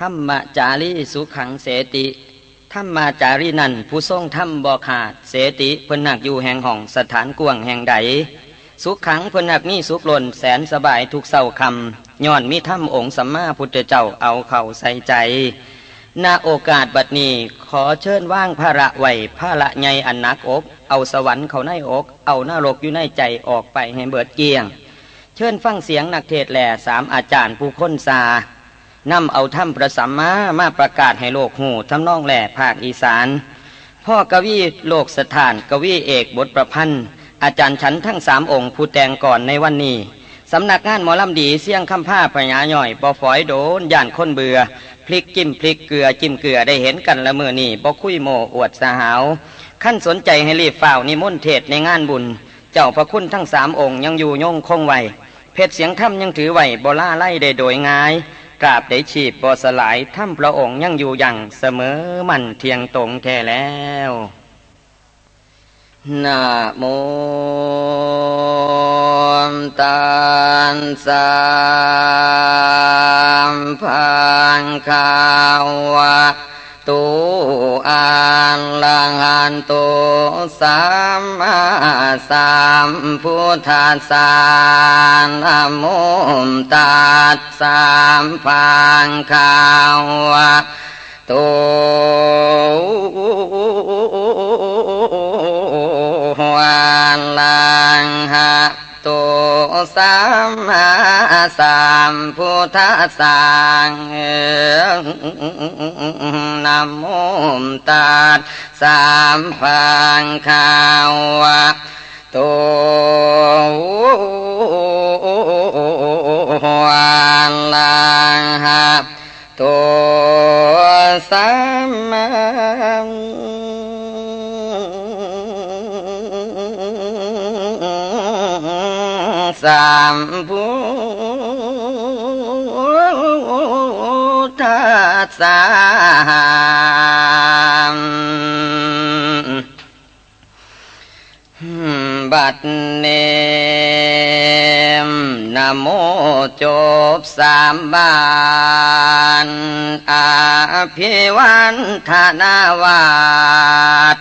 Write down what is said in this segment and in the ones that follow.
ธรรมจารีสุขังเสติธรรมจารีนันผู้ทรงธรรมบ่ขาดเสติเพิ่นนักอยู่แห่งห้องสถานกวงแห่งใด สุขขังเพิ่นนักมีสุขล้นแสนสบายทุกเศร้าคำย้อนมีธรรมองค์สัมมาพุทธเจ้าเอาเข่าใส่ใจณโอกาสบัดนี้ขอเชิญว่างพระไหวพระละใหญ่อันนักอก เอาสวรรค์เขาในอก เอาหน้ารกอยู่ในใจออกไปให้เบิดเกียง เชิญฟังเสียงนักเทศแหล่สามอาจารย์ผู้ค้นซา นำเอาถ้ำประสัมมามาประกาศให้โลกหูทำนองแหล่ภาคอีสาน พ่อกวีโลกสถานกวีเอกบทประพันธ์ อาจารย์ฉันทั้งสามองค์ผู้แต่งก่อนในวันนี้สำนักงานหมอลำดีเสี่ยงคำผ้าพญาหย่อยปอฝอยโดนย่านค้นเบือพลิกจิ้มพลิกเกลือจิ้มเกลือได้เห็นกันละเมือนี่บอคุยโมอวดสหาวขั้นสนใจให้รีบฝ่าวนิมนต์เทศในงานบุญ เจ้าพระคุณทั้งสามองค์ยังอยู่ยงคงไวเพชรเสียงถ้ำยังถือไหวบล่าไล่ได้โดยง่าย กราบได้ฉีบบอสลายถ้ำพระองค์ยังอยู่อย่างเสมอมันเทียงตรงแท้แล้วนะโมตันสามพังคาวะ ตุอันลังอันตุสัมมาสัมพุทธัสสะนะโมตัสสามพังคาวะตุวันละ สัมมาสัมพุทธสสะนะโมตัสสามพังคาวะตุวันลังหะตุสัมมา สามพุทธสสะบัดเนมนโมจบสามบานอาภิวันธนาวาด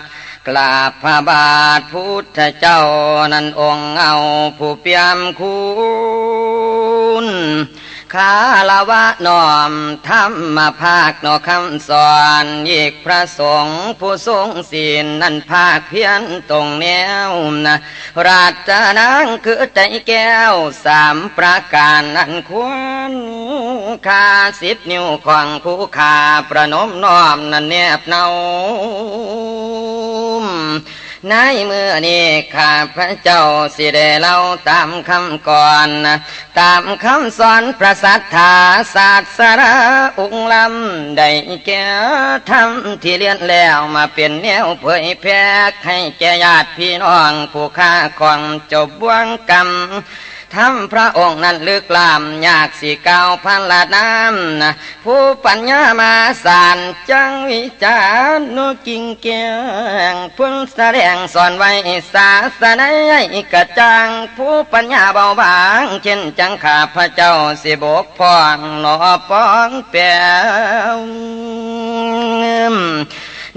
กราบพระบาทพุทธเจ้านันองค์เอาผู้เปี่ยมคุณคาลาวะนอมธรรมภาคนอคำสอนอีกพระสงฆ์ผู้ทรงศีลนั่นภาคเพียนตรงแนวนะราชนังคือใจแก้วสามประการนั่นควรคาสิบนิ้วของผู้ขาประนมน้อมนั่นเนบเนา ในเมื่อนี้ข้าพระเจ้าสิได้เล่าตามคำก่อน ตามคำสอนพระสัทธาศาสระองค์ลำได้แก่ทำที่เรียนแล้วมาเป็นแนวเผยแพร่ให้แก่ญาติพี่น้องผู้ค้าของจบวงกรรม ทำพระองค์นั้นลึกลามยากสีเก้าพันละน้ำนะผู้ปัญญามาสารจังวิจารณ์นกิ่งเกียงพุ่นแสดงสอนไว้ศาสนาอกระจังผู้ปัญญาเบาบางเช่นจังขาพระเจ้าสิบกพองหลอป้องเปียว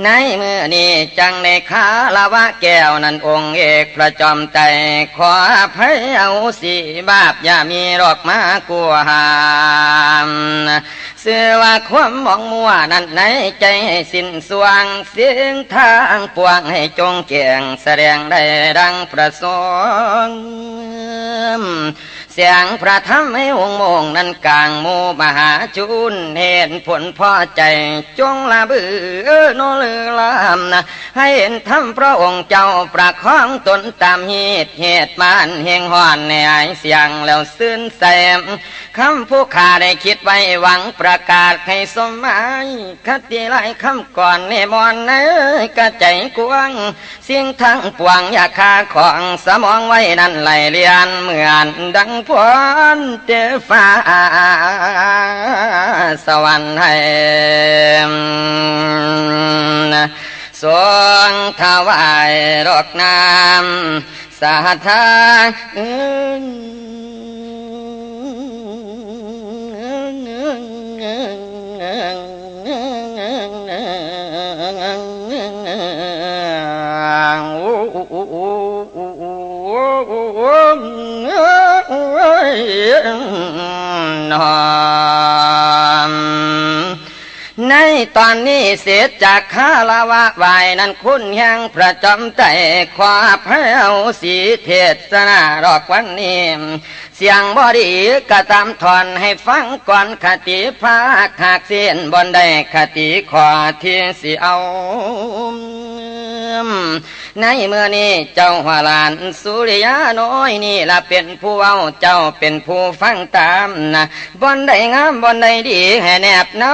ในเมื่อนี้จังในขาลาวะแก้วนั้นองค์เอกพระจอมใจขอพระเอาสีบาปอย่ามีรอกมากลัวหามเสื่อว่าความมองมัวนั้นในใจให้สิ้นสว่างเสียงทางปวงให้จงเกียงแสดงได้ดังประสงค์ สียงพระธรรมให้วงมงนั้นกลางโมมหาจุนเห็นผลพอใจจงละบือโนลือลามนะให้เห็นธรรมพระองค์เจ้าประคองตนตามเหตุเหตุมานเฮงหอนในไอเสียงแล้วซื่นแสมคำผู้ขาได้คิดไว้หวังประกาศให้สมหมายคติไลคำก่อนในมอนเนกระใจกวงเสียงทั้งปวงอยากคาของสมองไว้นั่นไหลเลียนเหมือนดังพรเจฟ้าสวรรค์ให้สวงถวายรอกน้ำสาธานอน ในตอนนี้เสียจากคาลาวะวายนั้นคุณยังประจำใจควาเพาสีเทศนาดอกวันนี้เสียงบอดีก็ตามถอนให้ฟังก่อนคติพระหากเสียนบนได้คติขอที่สิเอา ในเมื่อนี้เจ้าหัวลานสุริยาน้อยนี่ละเป็นผู้เอาเจ้าเป็นผู้ฟังตามนะบนได้งามบนได้ดีให้แนบเนา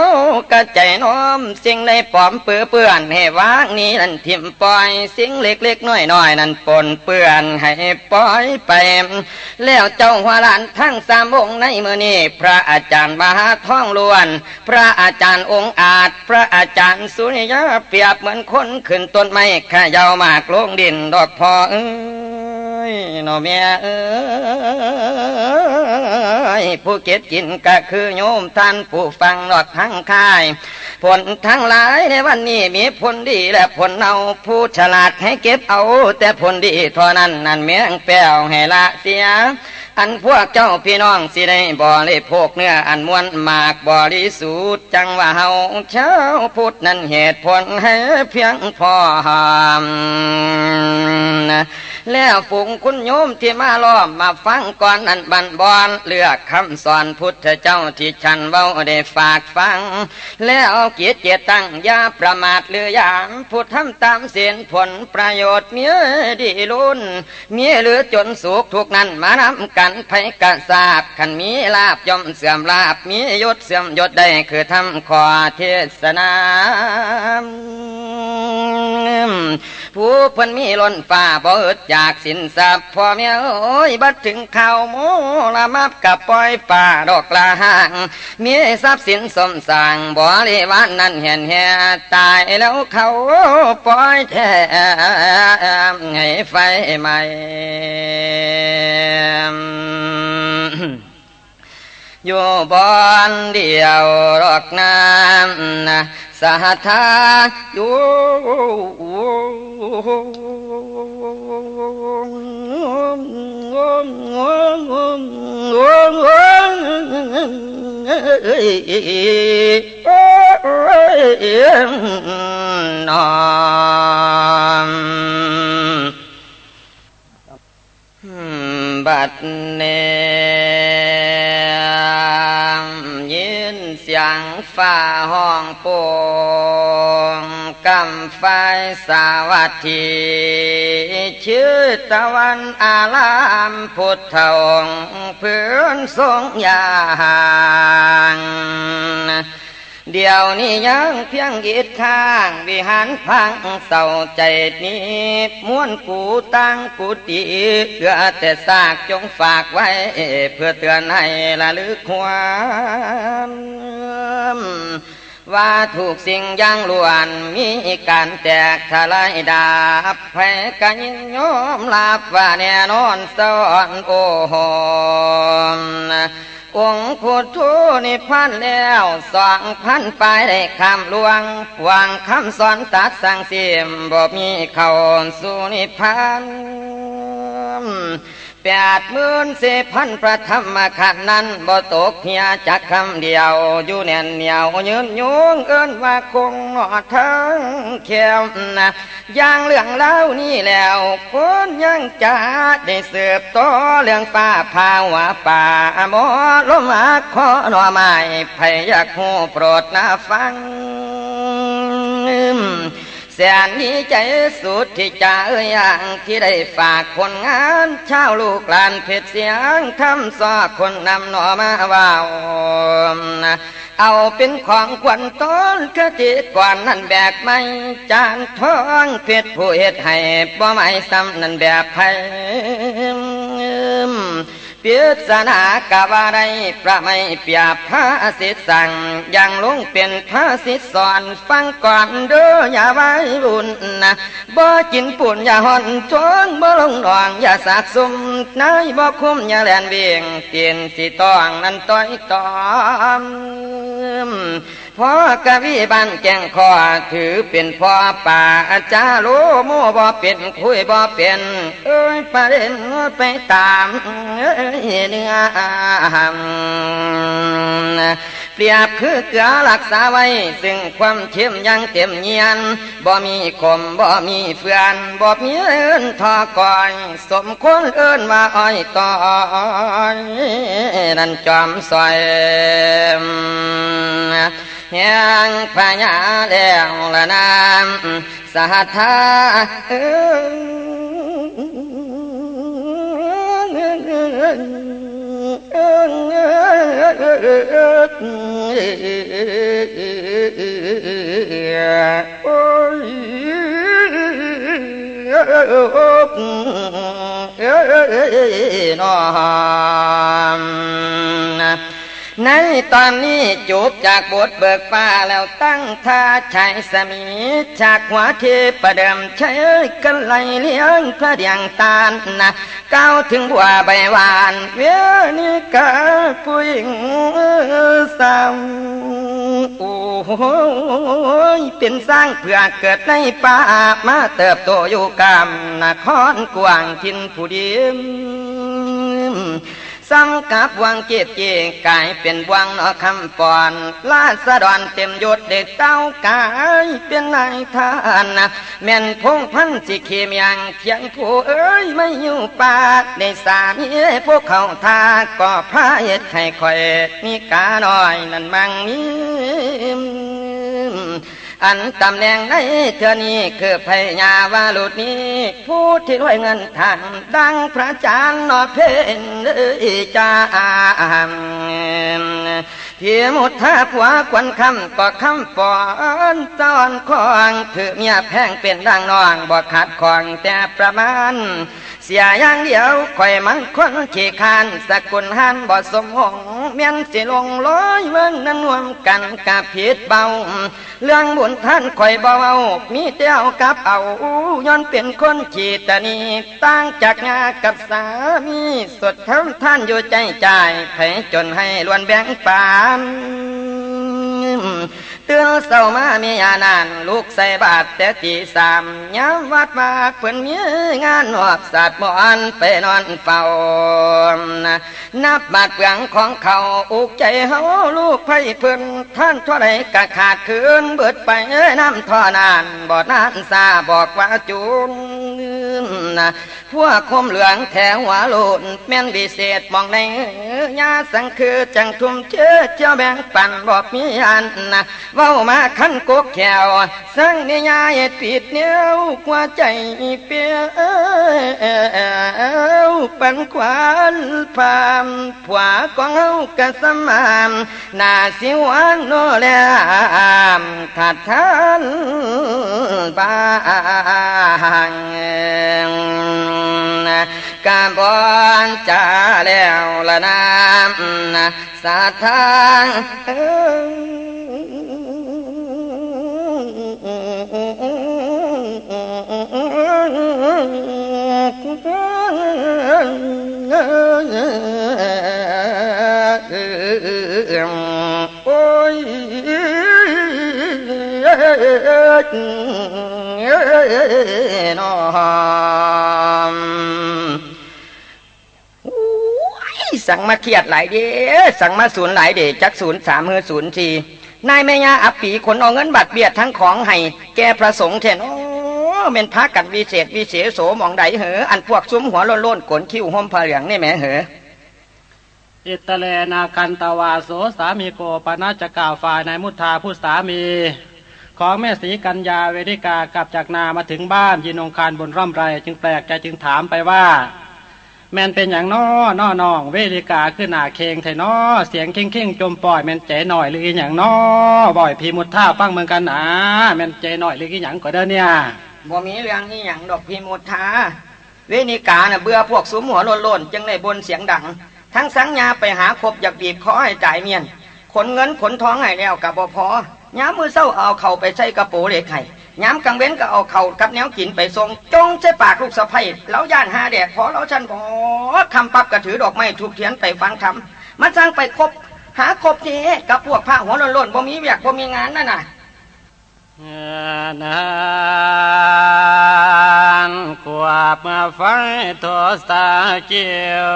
กระใจน้อมสิ่งในปอมเปื้อเปื้อนให้วางนี้นั่นทิมปล่อยสิ่งเล็กๆน้อยๆนั่นปนเปื้อนให้ปล่อยไป แล้วเจ้าหัวลานทั้งสามองค์ในเมื่อนี้พระอาจารย์มหาท่องล้วน พระอาจารย์องค์อาจ พระอาจารย์สุริยาเปรียบเหมือนคนขึ้นต้นไม้ขยาวมากลงดินดอกพอเอ้ ยนอเมียเอ้ยผู้เก็บกินก็คือโยมท่านผู้ฟังดอกทั้งค่าย ผลทั้งหลายในวันนี้มีผลดีและผลเอาผู้ฉลาดให้เก็บเอา แต่ผลดีเท่านั้นนั่นเมียงแป้วให้ละเสีย อันพวกเจ้าพี่น้องสิได้บ่เลยพกเนื้ออันมวนมากบริสุทธิ์จังว่าเฮาเช้าพุทธนั้นเหตุผลให้เพียงพอหามนะ แล้วฝูงคุณโยมที่มาล้อมมาฟังก่อนนันบันบอนเลือกคำสอนพุทธเจ้าที่ฉันเว้าได้ฝากฟัง แล้วเกียรติเจตั้งยาประมาทเลือยามพุทธทำตามเสียนผลประโยชน์เมียดีลุนเมียหรือจนสุขทุกนั้นมานำกันไผกะทราบขันมีลาบย่อมเสื่อมลาบมียศเสื่อมยศได้คือทำขอเทศนาผู้เพิ่นมีล้นฟ้าบ่อึดจากสินทรัพย์พ่อเมียโอ้ยบัดถึงข่าวโมละมับกับปล่อยป่าดอกลาห่างมีทรัพย์สินสมสร้างบ่ริวานนั้นเห็นแห่ตายแล้วเขาปล่อยแทมให้ไฟไหม้ อยู่บอนเดียว บัดเนยินเสียงฟ้าห้องโป่งกำไฟสาวัตถีชื่อตะวันอารามพุทธองค์พื้นทรงยาง เดี๋ยวนี้ยังเพียงกีดข้างวิหารพังเศร้าใจนี้ม้วนกูตั้งกูตีเพื่อแต่ซากจงฝากไว้ เพื่อเตือนให้ละลึกความว่าถูกสิ่งย่างล้วน มีการแตกทลายดาบแพ้กันยินยอมลาบว่าแน่นอนสอนโอ้โห องค์พุทธนิพพานแล้วสองพันไปได้คำลวงวางคำสอนตัดสั่งเสียมบ่มีเขาสู่นิพพาน แปดหมื่นสิพันพระธรรมขันนั้นบ่ตกเพียจากคำเดียว อยู่แน่นเหนียวยืนยุงเอินว่าคงหนอทั้งเขียวนะย่างเรื่องเล่านี่แล้วคนยังจะได้เสืบต่อเรื่องป่าภาวะป่าหมอลมอาขอหน่อไม้พยากหูโปรดนะฟัง แสนดีใจสุดที่จะเอ่ยอย่างที่ได้ฝากคนงานเช่าลูกหลานเพชรเสียงทำซอคนนำหน่อมาว่าเอาเป็นของขวัญต้นกะจิกว่านั่นแบกไม่จานท้องเพชรผู้เฮ็ดให้บ่ไม่ซ้ำนั่นแบบไผ เปียสนากะว่าไรประไม่เปียพระสิทสั่งยังลุงเป็นพระสิทสอนฟังก่อนเด้ออย่าไว้บุญนะบ่กินปุ่นอย่าห่อนท้องบ่ลงดองอย่าสากสมนายบ่คุ้มอย่าแลนเวียงเตียนสิต้องนั้นต้อยตอม พ่อกะวิบันแกงคอถือเป็นพ่อป่าอาจารโลโมบ่เป็นคุยบ่เป็น เอ้ยประเด็นไปตามเนื้อเปรียบคือเกลือรักษาไว้ ซึ่งความเค็มยังเต็มเยียนบ่มีขมบ่มีเฟือนบ่มีเอินทอก่อย สมควรเอินว่าอ้อยต่อยนั่นจอมซอย แห่งพญาแล้วละนามสหัทธาเอน ในตอนนี้จบจากบทเบิกฟ้าแล้วตั้งท่าชายสมีจากหัวเทประเดิมใช้กันไหลเลี้ยงพระเดียงตาลนะก้าวถึงบัวใบหวาน เวนิกาผู้หญิงสาวโอ้โหเป็นสร้างเพื่อเกิดในป่ามาเติบโตอยู่กามนครกวางทินผู้ดี สังกับวังเจ็ดเจกายเป็นวังนอคำปอนลาสะดอนเต็มยศเด็กเต้ากายเป็นนายทานนะแม่นพงพันสิเขียมยังเขียงผู้เอ้ยไม่อยู่ป่าในสามีพวกเขาทาก็พระเอ็ดให้คอยมีกาหน่อยนั่นมังมี อันตำแหน่งในเธอนี้คือพญาวาลุดนี้ ผู้ที่รวยเงินทางดังพระจานทร์นอเพนจาเพียมุดทาผัวควันคำก็คำปอนตอนคองถือเมียแพงเป็นดังนองบ่ขาดของแต่ประมาณ เสียอย่างเดียวข่อยมันคนขี้คานสกุลหันบ่สมหงเมียนสิลงร้อยเมืองนั้นรวมกันกับผิดเบา เรื่องบุญท่านข่อยเบามีเต้ากับเอาย้อนเป็นคนขี้ตานีตั้งจากงากับสามีสดทั้งท่านอยู่ใจใจไผจนให้ล้วนแบ่งปาน เตือนเศร้ามามียานาน ลูกใส่บาทแต่ตีสามย้ำวัดมาเพื่อนมีงานหอบสัตว์มอนไปนอนเฝ้านับบาดเปลืองของเขาอุกใจเฮาลูกไพ่เพื่อนท่านเท่าไรกะขาดคืนเบิดไปน้ำท่อนานบอดนานซาบอกว่าจูนะพวกคมเหลืองแถวหัวโลนแม่นวิเศษมองในยาสังคือจังทุ่มเชื่อเจ้าแบ่งปันบอกมีอันนะเว้ามาขันกกแขวสังเนียยปิดเนี้ยวกว่าใจเปียวปันควานพามผัวกองเฮากะสมามนาสิวันโนแลมถัดทันบางกาบอนจ่าแล้วละนามสาทางโอ้ยนอสั่งมาเครียดหลายเด้สั่งมาศูนย์หลายเด้จักศูนย์สามเมือศูนย์สี่ นายแม่ยาอับปีคนเอาเงินบัตรเบียดทั้งของให้แกประสงค์แทนโอ้เป็นพักกันวิเศษวิเศษโสมองใดเหออันพวกซุ้มหัวโล้นๆขนคิ้วห่มผ้าเหลืองนี่แม่เหออิตเลนาคันตาวาโสสามีโกปนาจกาฝ่ายนายมุทาผู้สามี ของแม่สีกัญญาเวริกากลับจากนามาถึงบ้านยินองคารบนร่ำไร จึงแปลกใจจึงถามไปว่า แมนเป็นอย่างน้อน้อน้องเวริกาขึ้นหนาเคงไทยน้อเสียงเข่งเข่งจมปล่อยแมนเจ๋หน่อยหรืออย่างน้อบ่อยพีมุดทธาฟังเมืองกันอ่าแมนเจ๋หน่อยหรืออย่างก็เด้อเนี่ยบ่มีเรื่องนี้อย่างดอกพีมุดท่าเวนิกาเน่ะเบื่อพวกสุมหัวโลนๆจึงได้บนเสียงดัง ทั้งสังญาไปหาคบอยากบีบคอให้จ่ายเมียนขนเงินขนท้องให้แล้วกับบ่พอย้ำมือเศร้าเอาเข่าไปใส่กระโปรงเด็กไข่ ย้ำกังเว้นก็เอาเข่ากับแนวกินไปทรงจงใช้ปากลูกสะพ้ยแล้วย่านหาแดดพอแล้วฉันพอคำปับกระถือดอกไม้ถูกเทียนไปฟังคำมันสร้างไปคบหาครบทีกับพวกผ้าหัวล้นๆบ่มีเวียกบ่มีงานนั่นน่ะนานขวบมาไฟโทสาเกียว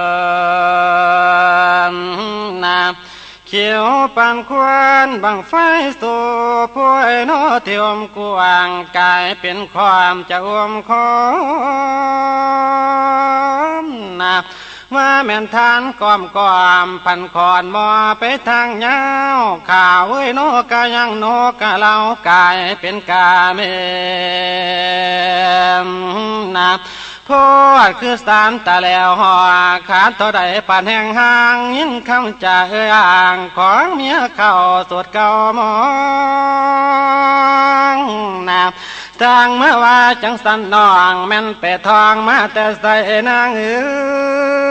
นา เขียวปันควันบังไฟสู่พวยโนเทียมกวางกายเป็นความจะอมคอมนา ว่าแม่นทานกอมกอมพันคอนมอไปทางเงาข่าวเอ้ยโนกายังโนกะเล่ากายเป็นกาเมนาพอดคือสามตาแล้วหอขาดเท่าใดปานแห่งห่างยินคำจ่าเอ้ยอ่างของเมียเก่าสวดเก่ามองนาจางเมื่อว่าจังสันนองแม่นไปทองมาแต่ใส่นางเอ้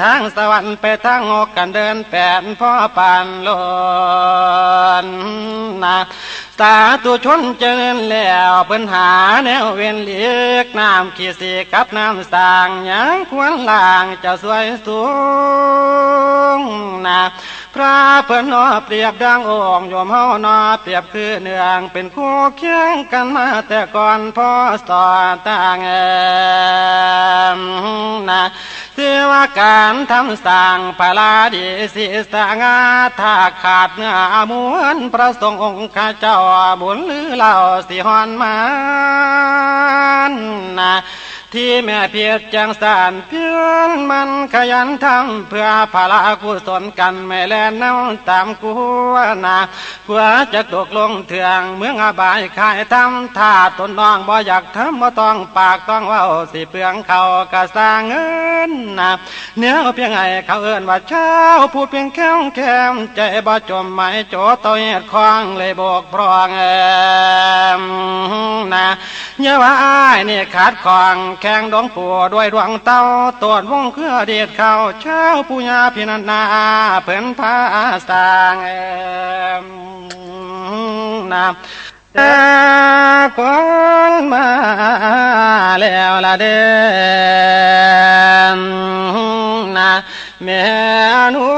ทางสวรรค์ไปทางอกกันเดินแปดพ่อปานลนนะสาตัวชนเจริญแล้วปัญหาแนวเวียนเลียกน้ำขี้สีกับน้ำสางยังควรล่างจะสวยสูงนะพระเพิ่นนอเปรียบดังองค์โยมเฮานอเปรียบคือเนืองเป็นคู่เคียงกันมาแต่ก่อนพ่อสอต่างเอมนะเสว่าการทำสร้างพลาดีสิสงาถ้าขาดเนื้อมวนพระสงฆ์องค์ข้าเจ้าบุญหรือเล่าสิหอนมานนะที่แม่เพียรจังสานพิ ยรมันขยันทำเพื่อภาระกุศลกันไม่แลน้ำตามกูนาเพื่อจะตกลงเถื่องเมืองอบายขายทำถ้าตนน้องบ่อยากทำบ่ต้องปากต้องเว้าสิเปลืองเขากะสร้างเงินนะเนื้อเพียงไงเขาเอิ้นว่าเช้าพูดเพียงแค่แค่ใจบ่จมไม่โจตัวเหตุคล้องเลยบอกพรองเอมนะเยาว่าอ้ายนี่ขาดของแข่งดวงปู่ด้วยดวงเต้าตวนวงเครือเดียดเขาเช้าปุญญาพินันนาเพิ่นพาสร้างเอ็มนะแต่คนมาแล้วละเด่นนะแม่นู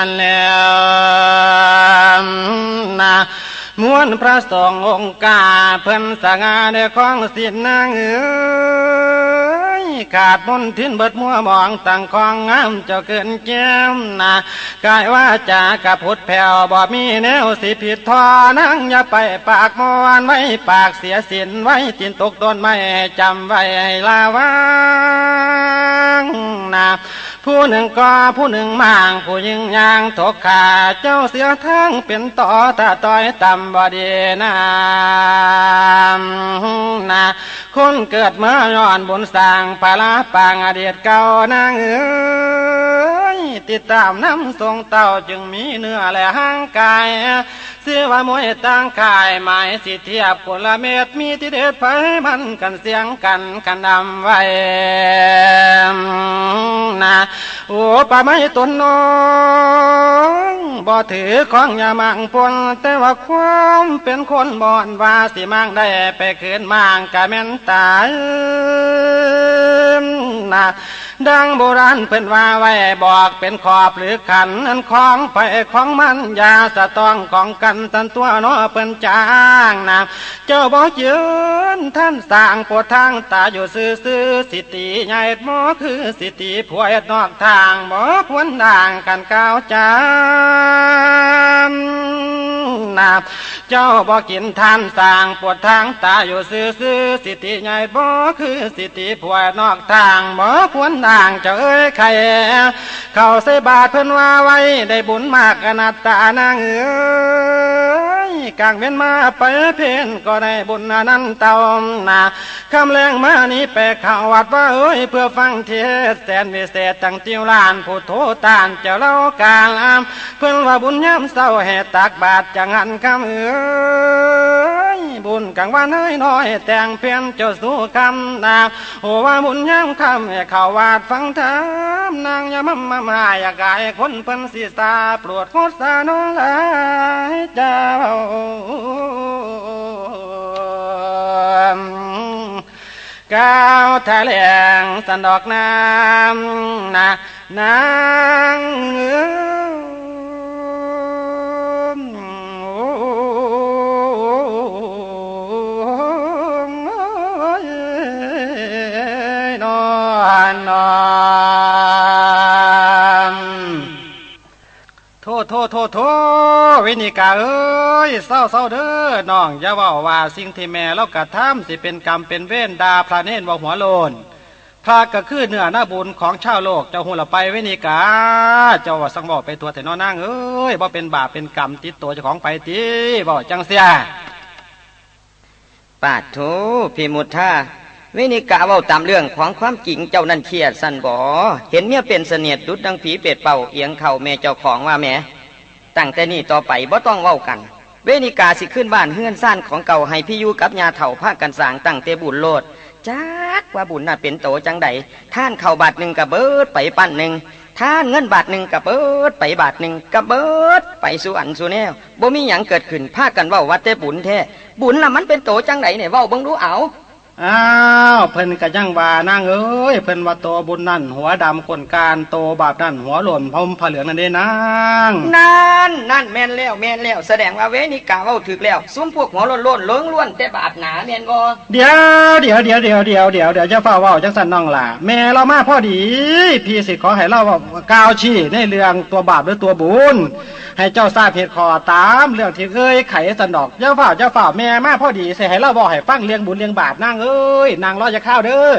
ันนา ม้วนพระสององค์กาเพิ่นสง่าในของสินนางเอ้ยขาดมนทินเบิดมัวมองตั้งของงามเจ้าเกินแก้มนะกายว่าจากระพุดแผ่วบ่มีแนวสิผิดทอนั่งอย่าไปปากมวนไว้ปากเสียสินไว้ตินตกต้นไม่จำไว้ให้ลาวังนะผู้หนึ่งก็ผู้หนึ่งมาง ผู้ยิงยางตกขาเจ้าเสียทั้งเป็นต่อตาต้อยต่ำบดีนานาคนเกิดเมื่อย้อนบุญสร้างปลาปางอดีตเก่านางเอ๋ยติดตามน้ำทรงเต่าจึงมีเนื้อและห่างกาย เสียว่ามวยตั้งกายหมายสิเทียบคนละเม็ดมีที่เด็ดไฟมันกันเสียงกันกันดำไว้นะโอ้ป่าไม้ต้นน้องบ่ถือของยามังปนแต่ว่าความเป็นคนบ่อนว่าสิมังได้ไปคืนมังกะแม่นตายนะดังโบราณเพิ่นว่าไว้บอกเป็นขอบหรือขันนั้นของไปของมันยาสะตองของกันตันตัวนาะเพิ่นจางนะเจ้าบอกยืนท่านสร้างปวดทางตาอยู่ซื่อซื่อสิติใหญ่หมอคือสิติพวยนอกทางบ่พวนด่างกันก้าวจามนาเจ้าบ่กินท่านสร้างปวดทางตาอยู่ซื่อซื่อสิติใหญ่บ่คือสิติพวยนอกทางบ่พวนด่างเจ้าเอ้ยใครเข้าใส่บาทเพิ่นว่าไว้ได้บุญมากอนัตตานางเอ้ย กลางเว้นมาไปเพนก็ได้บุญนั้นเตานาคำแรงมานี้ไปข่าววัดว่าเอ้ยเพื่อฟังเทศแสนวิเศษตั้งติวลานผู้โทตานเจ้าเล่ากาลาม เพิ่นว่าบุญย้ำเศร้าแห่ตักบาทจังหันคำเอ้ยบุญกังวันให้น้อยแต่งเพียนเจ้าสู่คำนาโอว่าบุญย้ำคำให้ข่าววาดฟังธรรมนางยามัมมามาอยากายคนเพิ่นสีตาปวดโคตรสาน้องหลายเจ้าก้าวแถลงสันดอกน้ำนะนางเอ้นอนนอน ทษโทษโทษโทษวินิกาเอ้ยเศร้าเศร้าเด้อน้องอย่าว่าว่าสิ่งที่แม่เรากระทำสิเป็นกรรมเป็นเวรดาพระเนนว่าหัวโลนพระก็คือเนื้อหน้าบุญของชาวโลกเจ้าหูละไปว้นี่กา เจ้าว่าสังบอกไปตัวแต่นอนนั่งเอ้ยบ่เป็นบาปเป็นกรรมติดตัวเจ้าของไปตีบ่จังเสียปาดโถพิมุทธา วินิกาเว้าตามเรื่องของความจริงเจ้านั่นเครียดสันบ่เห็นเมียเป็นเสนียดดุดดังผีเป็ดเป่าเอียงเข่าแม่เจ้าของว่าแม่ตั้งแต่นี้ต่อไปบ่ต้องเว้ากัน เวนิกาสิขึ้นบ้านเฮือนซ่านของเก่าให้พี่ยูกับยาเถ่าพากันสางตั้งเตบุญโลดจักว่าบุญน่ะเป็นโตจังใดท่านเข่าบาทหนึ่งกะเบิดไปปั้นหนึ่งท่านเงินบาทหนึ่งกะเบิดไปบาทหนึ่งกะเบิดไปสู่อันสู่แนวบ่มีหยังเกิดขึ้นพากันเว้าวัดแต่บุญแท้บุญน่ะมันเป็นโตจังใดเนี่ยเว้าเบิ่งดูเอา อ้าวเพิ่นก็ยังว่านางเอ้ยเพิ่นว่าโตบุญนั่น หัวดำคนการโตบาปนั่น หัวหล่นพรมผ้าเหลืองนั่นเด้นางนั่นนั่นแม่นแล้วแม่นแล้วแสดงว่าเวนิกาเว้าถึกแล้วซุ้มพวกหัวโล้นๆเลิงล้วนแต่บาปหนาแม่นบ่เดี๋ยวเดี๋ยวเดี๋ยวเดี๋ยวเดี๋ยวเดี๋ยวเดี๋ยวจะฝ้าเว้าจังสันน้องล่ะแม่เรามาพอดี พี่สิขอให้เรากล่าวชี้ในเรื่องตัวบาปหรือตัวบุญให้เจ้าทราบเหตุขอตามเรื่องที่เคยไขสันดอกเจ้าฝ้าเจ้าฝ้าแม่มาพอดีสิให้เราบอกให้ฟังเรื่องบุญเรื่องบาปนางเอ้ยนางรอจะเข้าวเด้อ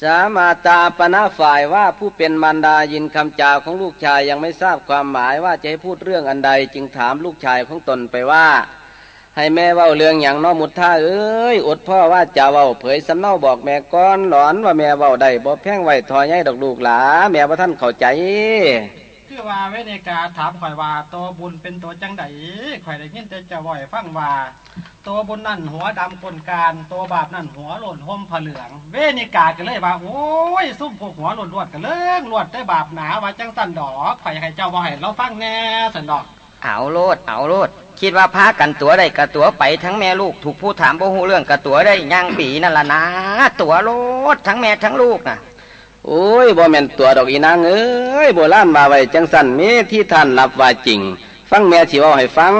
สามาตาปณะฝ่ายว่าผู้เป็นมารดายินคำจาของลูกชายยังไม่ทราบความหมายว่าจะให้พูดเรื่องอันใดจึงถามลูกชายของตนไปว่า ให้แม่เว้าเรื่องอย่างน้อมุดท่าเอ้ยอดพ่อว่าจะเว้าเผยสำเนาบอกแม่ก้อนหลอนว่าแม่เว้าได้บ่แพงไว้ทอใหญ่ดอกลูกหลาแม่ว่าท่านเข้าใจคือว่าเวเนกาถามข่อยว่าตัวบุญเป็นตัวจังไดข่อยได้ยินแต่เจะว่อยฟังว่า ตัวบุญนั่นหัวดำคนการ ตัวบาปนั่นหัวหล่นห่มผ้าเหลือง เวเนกาก็เลยว่าโอ้ยซุ่มพวกหัวหล่นลวดกันเลิกลวดได้บาปหนาว่าจังสันดอกข่อยให้เจ้าว่าให้เราฟังแน่สันดอก เอาโลดเอาโลดคิดว่าพากันตัวได้กะตัวไปทั้งแม่ลูกถูกผู้ถามบ่ฮู้เรื่องกะตัวได้ย่างปีนั่นล่ะนะ ตัวโลดทั้งแม่ทั้งลูกน่ะโอ้ยบ่แม่นตัวดอกอีนางเอ้ยโบราณมาไว้จังสันมีที่ท่านรับว่าจริง ฟังแม่สิเว้าให้ฟัง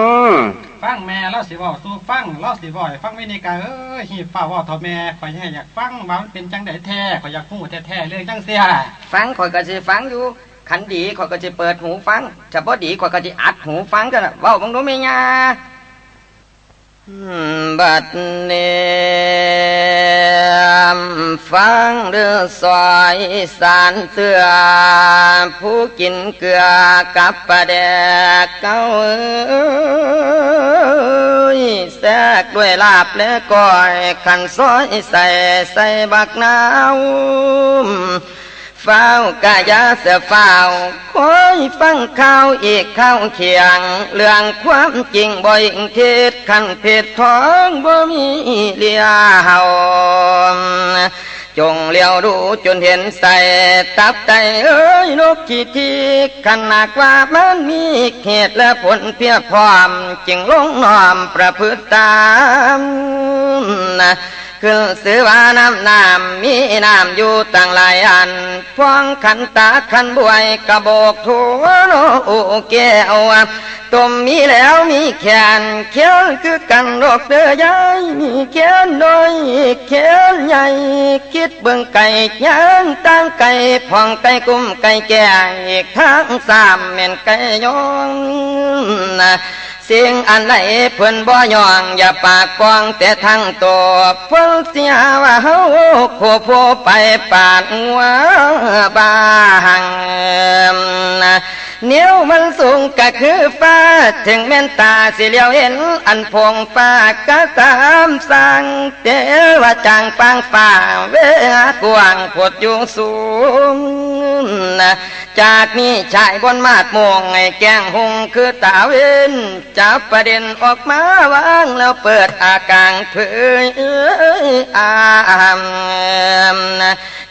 ฟังแม่เราสิเว่าสู้ฟังเราสิเว่อย ฟังวินกาเอ้ยหีบฝ้าว่าทอแม่ข่อยให้อยากฟังว่ามันเป็นจังไดแท้ข่อยอยากพูดแท้ๆเรื่องจังเสียฟังข่อยก็สิฟังอยู่ขันดีข่อยก็สิเปิดหูฟังถ้าบ่ดีข่อยก็สิอัดหูฟังกันน่ะเว้าบังดูแม่ย่ บัดเนี้ฟังเรื่องซอยสารเตือผู้กินเกลือกับปลาแดกเก้าเอ้ยแทกด้วยลาบและก้อยขันซอยใส่ใส่บักนาว ฝ้ากายาเสือฝ้าคอยฟังข่าวอีกข่าวเคียง เรื่องความจริงบ่อยเทศขันเพศท้องบ่มีเลียเฮาจงเลี้ยวดูจนเห็นใส่ตับไตเอ้ยนกขีทีขนาดว่ามันมีเหตุและผลเพียบพร้อม จึงลงน้อมประพฤติตาม คือสือว่าน้ำน้ำมีน้ำอยู่ตั้งหลายอันพวงขันตาขันบวยกระบอกทัวโนแก้วตุ้มมีแล้วมีแขนเขียวคือกันดอกเดือยายมีแขนน้อยแขนใหญ่คิดเบิ่งไก่ย่างตั้งไก่พองไก่กุ้มไก่แก่อีกทั้งสามเหม่นไก่ยองนะสิ่งอันใดเพิ่นบ่ยองอย่าปากกวางแต่ทั้งตัวเพิ่นเสียว่าเฮาโคโพไปปาดหัวบางเนียวมันสูงก็คือฟ้า ถึงแม่นตาสิเลียวเห็น อันพงฟ้าก็ตามสั่งเทวจางปังฟ้าเวากวางปวดอยู่สูงจากนี้ชายบนมาดมวงไงแกงหงคือตาเวนจับประเด็นออกมาวางแล้วเปิดอากางเผยอาม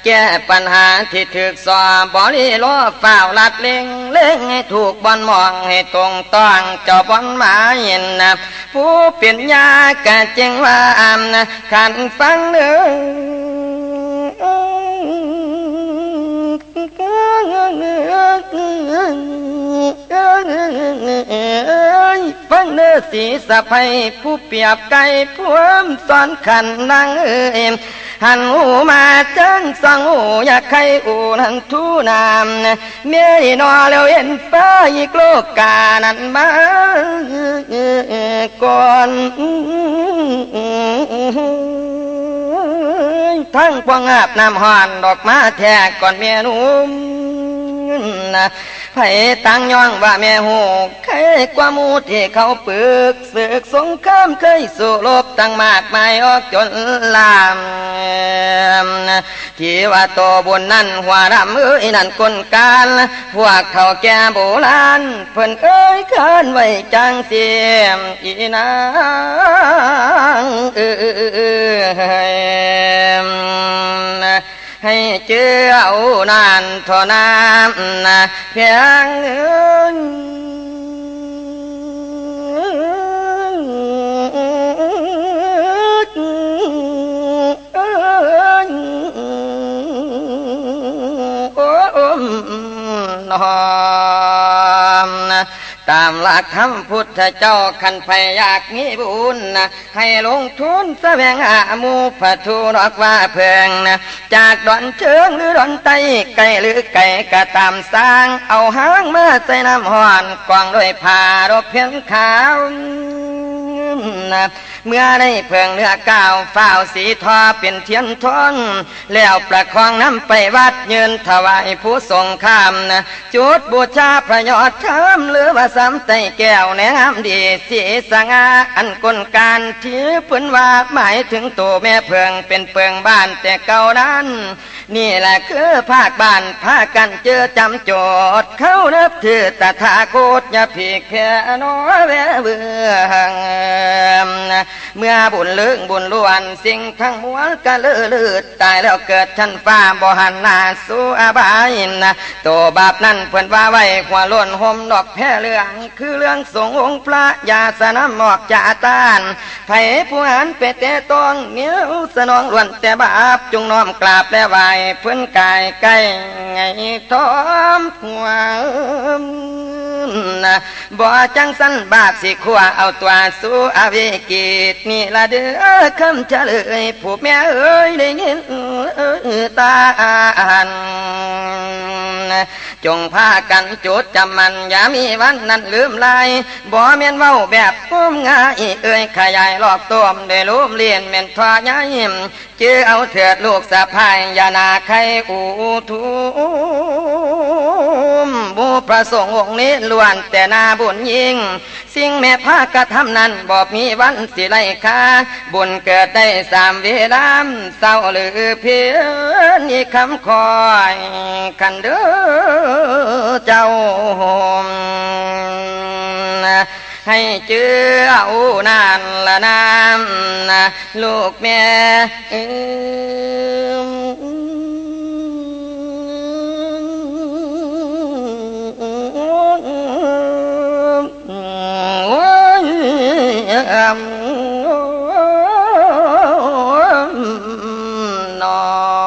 แก้ปัญหาที่ถึกสอบบริโลฝ่าวลัดเล็งเล่งให้ถูกบอลมองให้ตรงต้องเจ้าบอลหมาเห็นนะผู้เปลี่ยนยากะจึงว่าอามนะขันฟังเนื้อ ฟังเนื้อสีสะพายผู้เปียบไก่พวมสอนขันนางเอ็มหันหูมาจังสังหูอยากใครอูนันทุนามเมียนอแล้วเห็นฟ้าอีกโลกกานันมาก่อนทั้งพวงอาบน้ำหอนดอกมาแทกก่อนเมียนุ่ม นะไผตั้งย่องว่าแม่หูเคยกว่ามูที่เขาปึกศึกสงครามเคยสู้รบตั้งมากมายออกจนลามที่ว่าโตบนนั่นหัวรำเอ้ยนั่นคนการพวกเขาแก่โบราณเพิ่นเอ้ยขานไว้จังเสียมอีนางเออ ให้เจ้านานท ตามหลักธรรมพุทธเจ้าขันไฟอยากมีบุญนะให้ลงทุนแสวงหามูผัทูรอกว่าเพิงนะจากดอนเชิงหรือดอนไตไก่หรือไก่ก็ตามสร้าง เอาหางมาใส่น้ำห่อนกวางด้วยผ้ารบเพียงขาว นะเมื่อได้เพิงเนื้อก้าวฝ้าสีทอเป็นเทียนทน แล้วประคองน้ำไปวัดยืนถวายผู้ทรงข้ามนะจุดบูชาพระยอดธรรมหรือว่าสามไตแก้วแนมดีสีสง่าอันกลการที่พื้นว่าหมายถึงตัวแม่เพิงเป็นเพิงบ้านแต่เก่านั้น นี่แหละคือภาคบ้านภาคกันเจอจำโจทย์เขานับถือตถาคตอย่าผิดแค่น้อยแวเบื่อเมื่อบุญเลื่องบุญล้วนสิ่งทั้งมวลก็เลือลืดตายแล้วเกิดชั้นฟ้าบ่หันหน้าสู่อบายนะตัวบาปนั้นเพื่อนว่าไว้หัวล้นห่มดอกแพ้เรื่อง คือเรื่องสงองค์พระยาสนามหมอกจาตานไผ่ผู้หันเป็ดแต่ตองเนี้ยวสนองล้วนแต่บาปจงน้อมกราบและไหวพื่อนกายใกล้ไงทอมหัวนะบ่จังสันบาปสิขัวเอาตัวสู้อเวกิตนี่ละเด้อคำเฉลยผู้แม่เอ้ยได้ยินตาอันจงพากันจุดจำมันอย่ามีวันนั้นลืมลายบ่เมียนเว้าแบบพุ่มง่ายเอ้ยขยายหลอกตัวมได้รูมเลียนเมียนทอยายิมจอเอาเถิดลูกสะพายยานาไขอูทุมบูพระสงฆ์องค์นี้ล้วนแต่นาบุญยิ่ง สิ่งแม่พากระทำนั้นบอกมีวันสิไลคาบุญเกิดได้สามเวลามเศร้าหรือเพียนี่คำคอยคันเด้อเจ้า ให้เจืออานานละน้ำลูกแม่เออนอ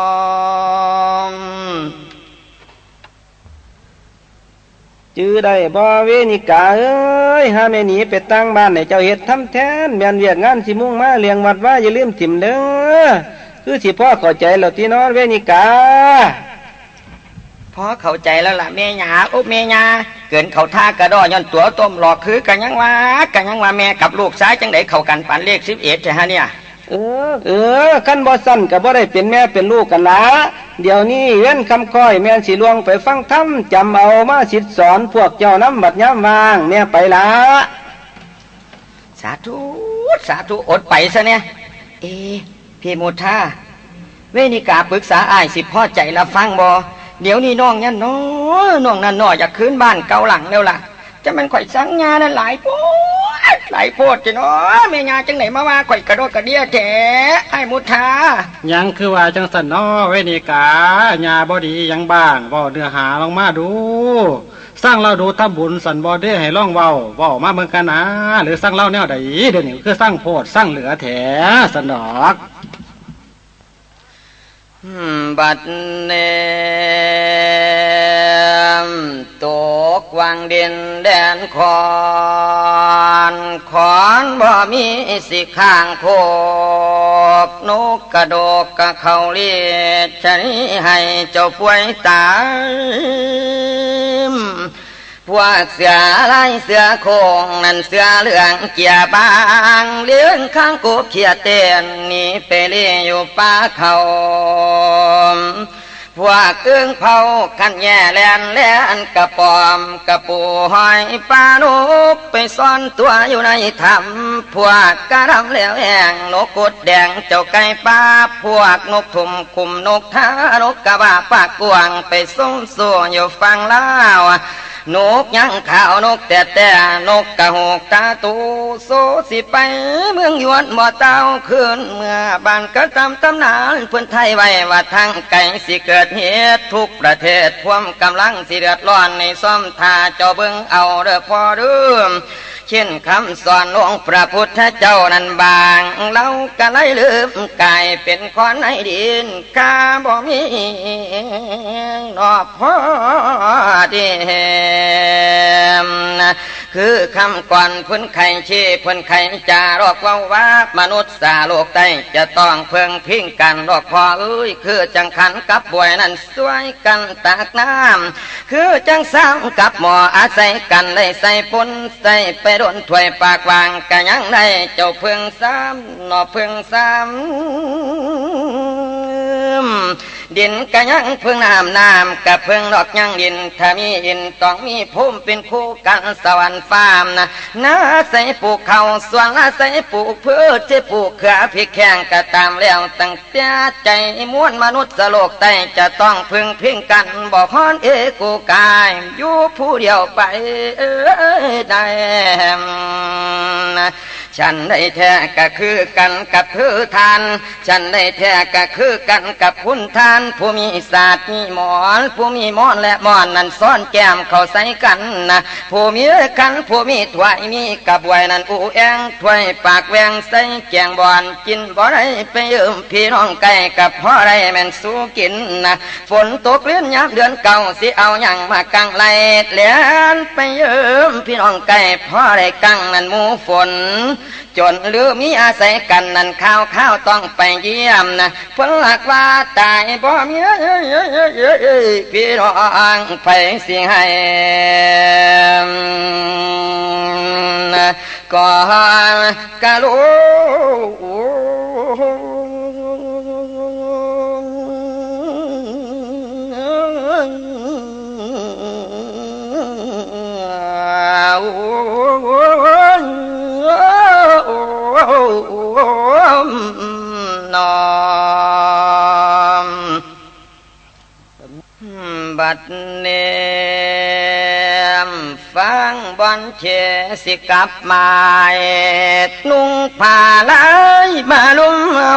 จื้อได้บ่เวนิกาเอ้ยหาแม่หนีไปตั้งบ้านให้เจ้าเฮ็ดทำแทนแม่นเวียกงานสิมุ่งมาเลี้ยงวัดว่าอย่าลืมถิ่มเด้อคือสิพ่อเข้าใจแล้วที่นอนเวนิกาพอเข้าใจแล้วล่ะแม่หยาโอ้แม่หยาเกินเขาท่ากระดอย้อนตัวต้มหลอกคือกันยังว่ากันยังว่าแม่กับลูกซ้ายจังไดเข้ากันปันเลขสิบเอ็ดใช่ฮะเนี่ย เออ เออขั้นบ่สั้นกับบ่ได้เป็นแม่เป็นลูกกันละเดี๋ยวนี้เว้นคำค่อยแม่นสิลวงไปฟังธรรมจำเอามาสิสอนพวกเจ้าน้ำบัดย้ำวางแม่ไปละสาธุสาธุอดไปซะเนี่ย เอ พี่มุทาเวนิกาปรึกษาอ้ายสิพ่อใจละฟังบอเดี๋ยวนี้น้องยันน้อน้องนั่นน้ออยากคืนบ้านเก่าหลังแล้วล่ะ จะมันข่อยสังงานนั่นหลายโพดหลายโพดจะเนาะแม่ยานจังไหนมาว่าข่อยกระโดดกระเดียแถไอ้มุทายังคือว่าจังสันนอเวนิกาญาบอดียังบ้างเว้าเนื้อหาลองมาดู สร้างเราดูทำบุญสันบอได้ให้ล่องเว้าว้ามาเมืองกันนะหรือสร้างเล่าแนวใดเดี๋ยวนี้คือสร้างโพดสร้างเหลือแถสนอก บัดเนมตกวังดินแดนคอนขอนบ่มีสิข้างโคกนกกระโดกกะเขาเลียดชนิให้เจ้าป่วยตาย พวกเสือลายเสือโคงนั่นเสือเหลืองเกียบางเลี้ยงข้างกูเขียเต้นนี่ไปเลี้ยอยู่ป่าเขาพวกเอื้องเผาขันแย่แลนแลนกระปอมกระปูหอยปลานุกไปซ่อนตัวอยู่ในถ้ำพวกกระดำเหลวแห้งนกกดแดงเจ้าไก่ป่าพวกนกถุมคุมนกทานกกระบาปากกวางไปส่งส่อยู่ฟังเล่า นกยังข่าวนกแต่แต่นกกระหกตาตูโซสิไปเมืองยวนหมอเต้าขึ้นเมื่อบ้านก็ตำตำนานพื้นไทยไว้ว่าทางไก่สิเกิดเหตุทุกประเทศพวมกำลังสิเดือดร้อนในซ่อมทาเจ้าเบิ้งเอาเด้อพอเรื่ม เช่นคำสอนหลวงพระพุทธเจ้านั้นบางเราก็เลยลืมกายเป็นคนในดินกาบ่มีนอพอดีคือคำก่อนพื้นไข่ชีพื้นไข่จารอกว่าว่ามนุษย์สาโลกใต้จะต้องเพิ่งพิงกันรอกพอเอ้ยคือจังขันกับบวยนั้นสวยกันตากน้ำคือจังสามกับหมออาศัยกันได้ใส่ปนใส่ไปโดนถวยปากวางกันยังได้เจ้าเพิ่งซ้ำนอเพิ่งซ้ำดินกะยังเพิ่งน้ำน้ำกะเพิ่งดอกยังดิน ถ้ามีอินต้องมีภูมิเป็นคู่กันสวรรค์ฟามนะนาใส่ปลูกเขาสวนละใส่ปลูกเพื่อจะปลูกเขือพริกแข้งกะตามแล้วตั้งแต่ใจม้วนมนุษย์สโลกใต้จะต้องพึงพิงกันบอกฮอนเอกูกายอยู่ผู้เดียวไปได้ฉันได้แท้ก็คือกันกับคือทาน ฉันได้แท้ก็คือกันกับคุณทาน ผู้มีศาสตร์มีหมอน ผู้มีหมอนและหมอนนั้นซ้อนแก้มเขาใส่กันนะผู้มีกันผู้มีถวยมีกับวยนั้นอูแองถวยปากแวงใส่แกงบอนกินบ่ได้ไปยืมพี่น้องไก่กับพ่อไรแม่นสู้กินนะฝนตกเลื่อนยับเดือนเก่าสิเอาอย่างมากังไล่เลียนไปยืมพี่น้องไก่พ่อไรกังนั้นมูฝน จนหรือมีอาศัยกันนั่นข้าวข้าวต้องไปเยี่ยมนะเพิ่นหลักว่าตายบ่มีพี่น้องไปสิให้ก่อนกะลูน ฟังบอนเชสิกับมานุ่งผ้าลายมาลุ่มเอา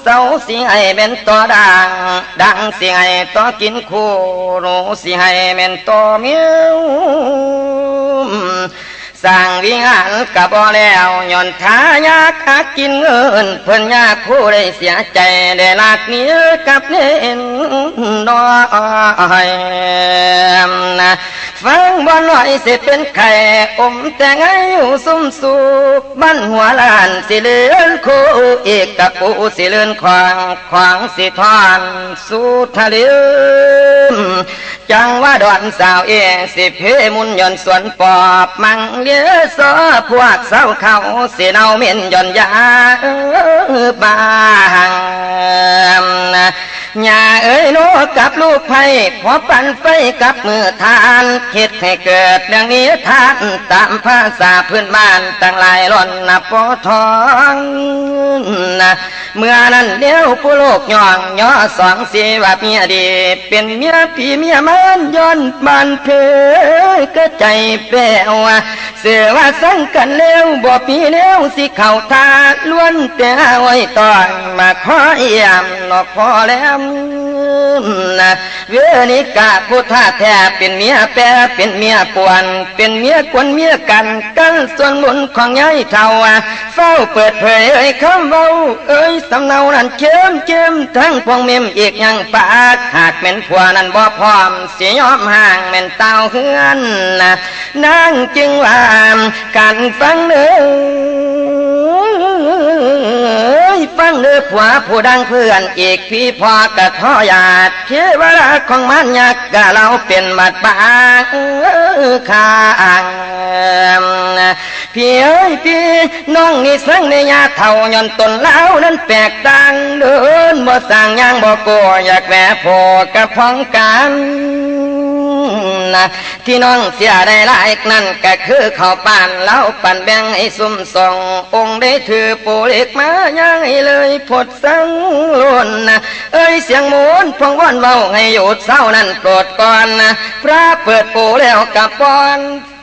เสาสิให้เป็นตัวดัง ดังสิให้ตัวกินคู่รู้สิให้เป็นตัวเมียว ร้างวิหารกับบ่แล้วย่อนทายากหากินเงิน เพิ่นยากคู่ได้เสียใจได้ลากเนี้กับเน้นน้อยนะฟังบ่หน่อยสิเป็นไข่อมแต่งอายุสุ่มสุกบ้านหัวลานสิเลือนคู่เอกกับปูสิเลื่อนควางควางสิทอนสู่ทะเล จังว่าดอนสาวเอสิเพมุนยนสวนปอบมังเลี้ยซอพวกเศร้าเขาเสียเนาเมียนยนยาบางยาเอ้ยโนกับลูกไผ่ขอปั่นไฟกับมือทานคิดให้เกิดเรื่องนี้ทานตามภาษาพื้นบ้านตั้งหลายร่อนนับปอทองนะเมื่อนั้นเดียวผู้โลกย่องย่อสองสีว่าเมียดี เป็นเมียพี่เมียมันย้อนมันเพอก็ใจแปลวเสือว่าสั่งกันแล้วบ่ปีแล้วสิเข่าทาล้วนแต่ไว้ตอนมาขอเอี่ยมนอกพอแล้วนะเวนิกาพุทธาแท้เป็นเมียแปรเป็นเมียปวน เป็นเมียกวนเมียกันกันส่วนบุญของยายเท่าเฝ้าเปิดเผยเอ้ยคำเว้าเอ้ยสำเนานั้นเจิมเจิมทั้งพวงเมมอีกยังปากหากเป็นผัวนั้นบ่พร้อมสียยอมห่างแม่นเต้าเฮือนนะนางจึงว่าการฟังเด้อฟังเด้อผัวผู้ดังเพื่อนอีกพี่พอกระท้อยาดเทวดาของมันยักกะเราเป็นบัดบางข้าง พี่เอ้ยพี่น้องนี่สังในยาเท่าย่อนตนเล้านั้นแปลกต่างเดินบ่สั่งยังบ่กลัวอยากแหวพอกระพองกันนะที่น้องเสียได้หลายนั่นก็คือข้าวปานเล้าปั่นแบ่งให้สุ่มส่ององค์ได้ถือปูเล็กมาย่างให้เลยพดสังล้นนะเอ้ยเสียงมุนพองว่อนเบาให้หยุดเศร้านั่นโปรดก่อนนะพระเปิดปูแล้วกับปอน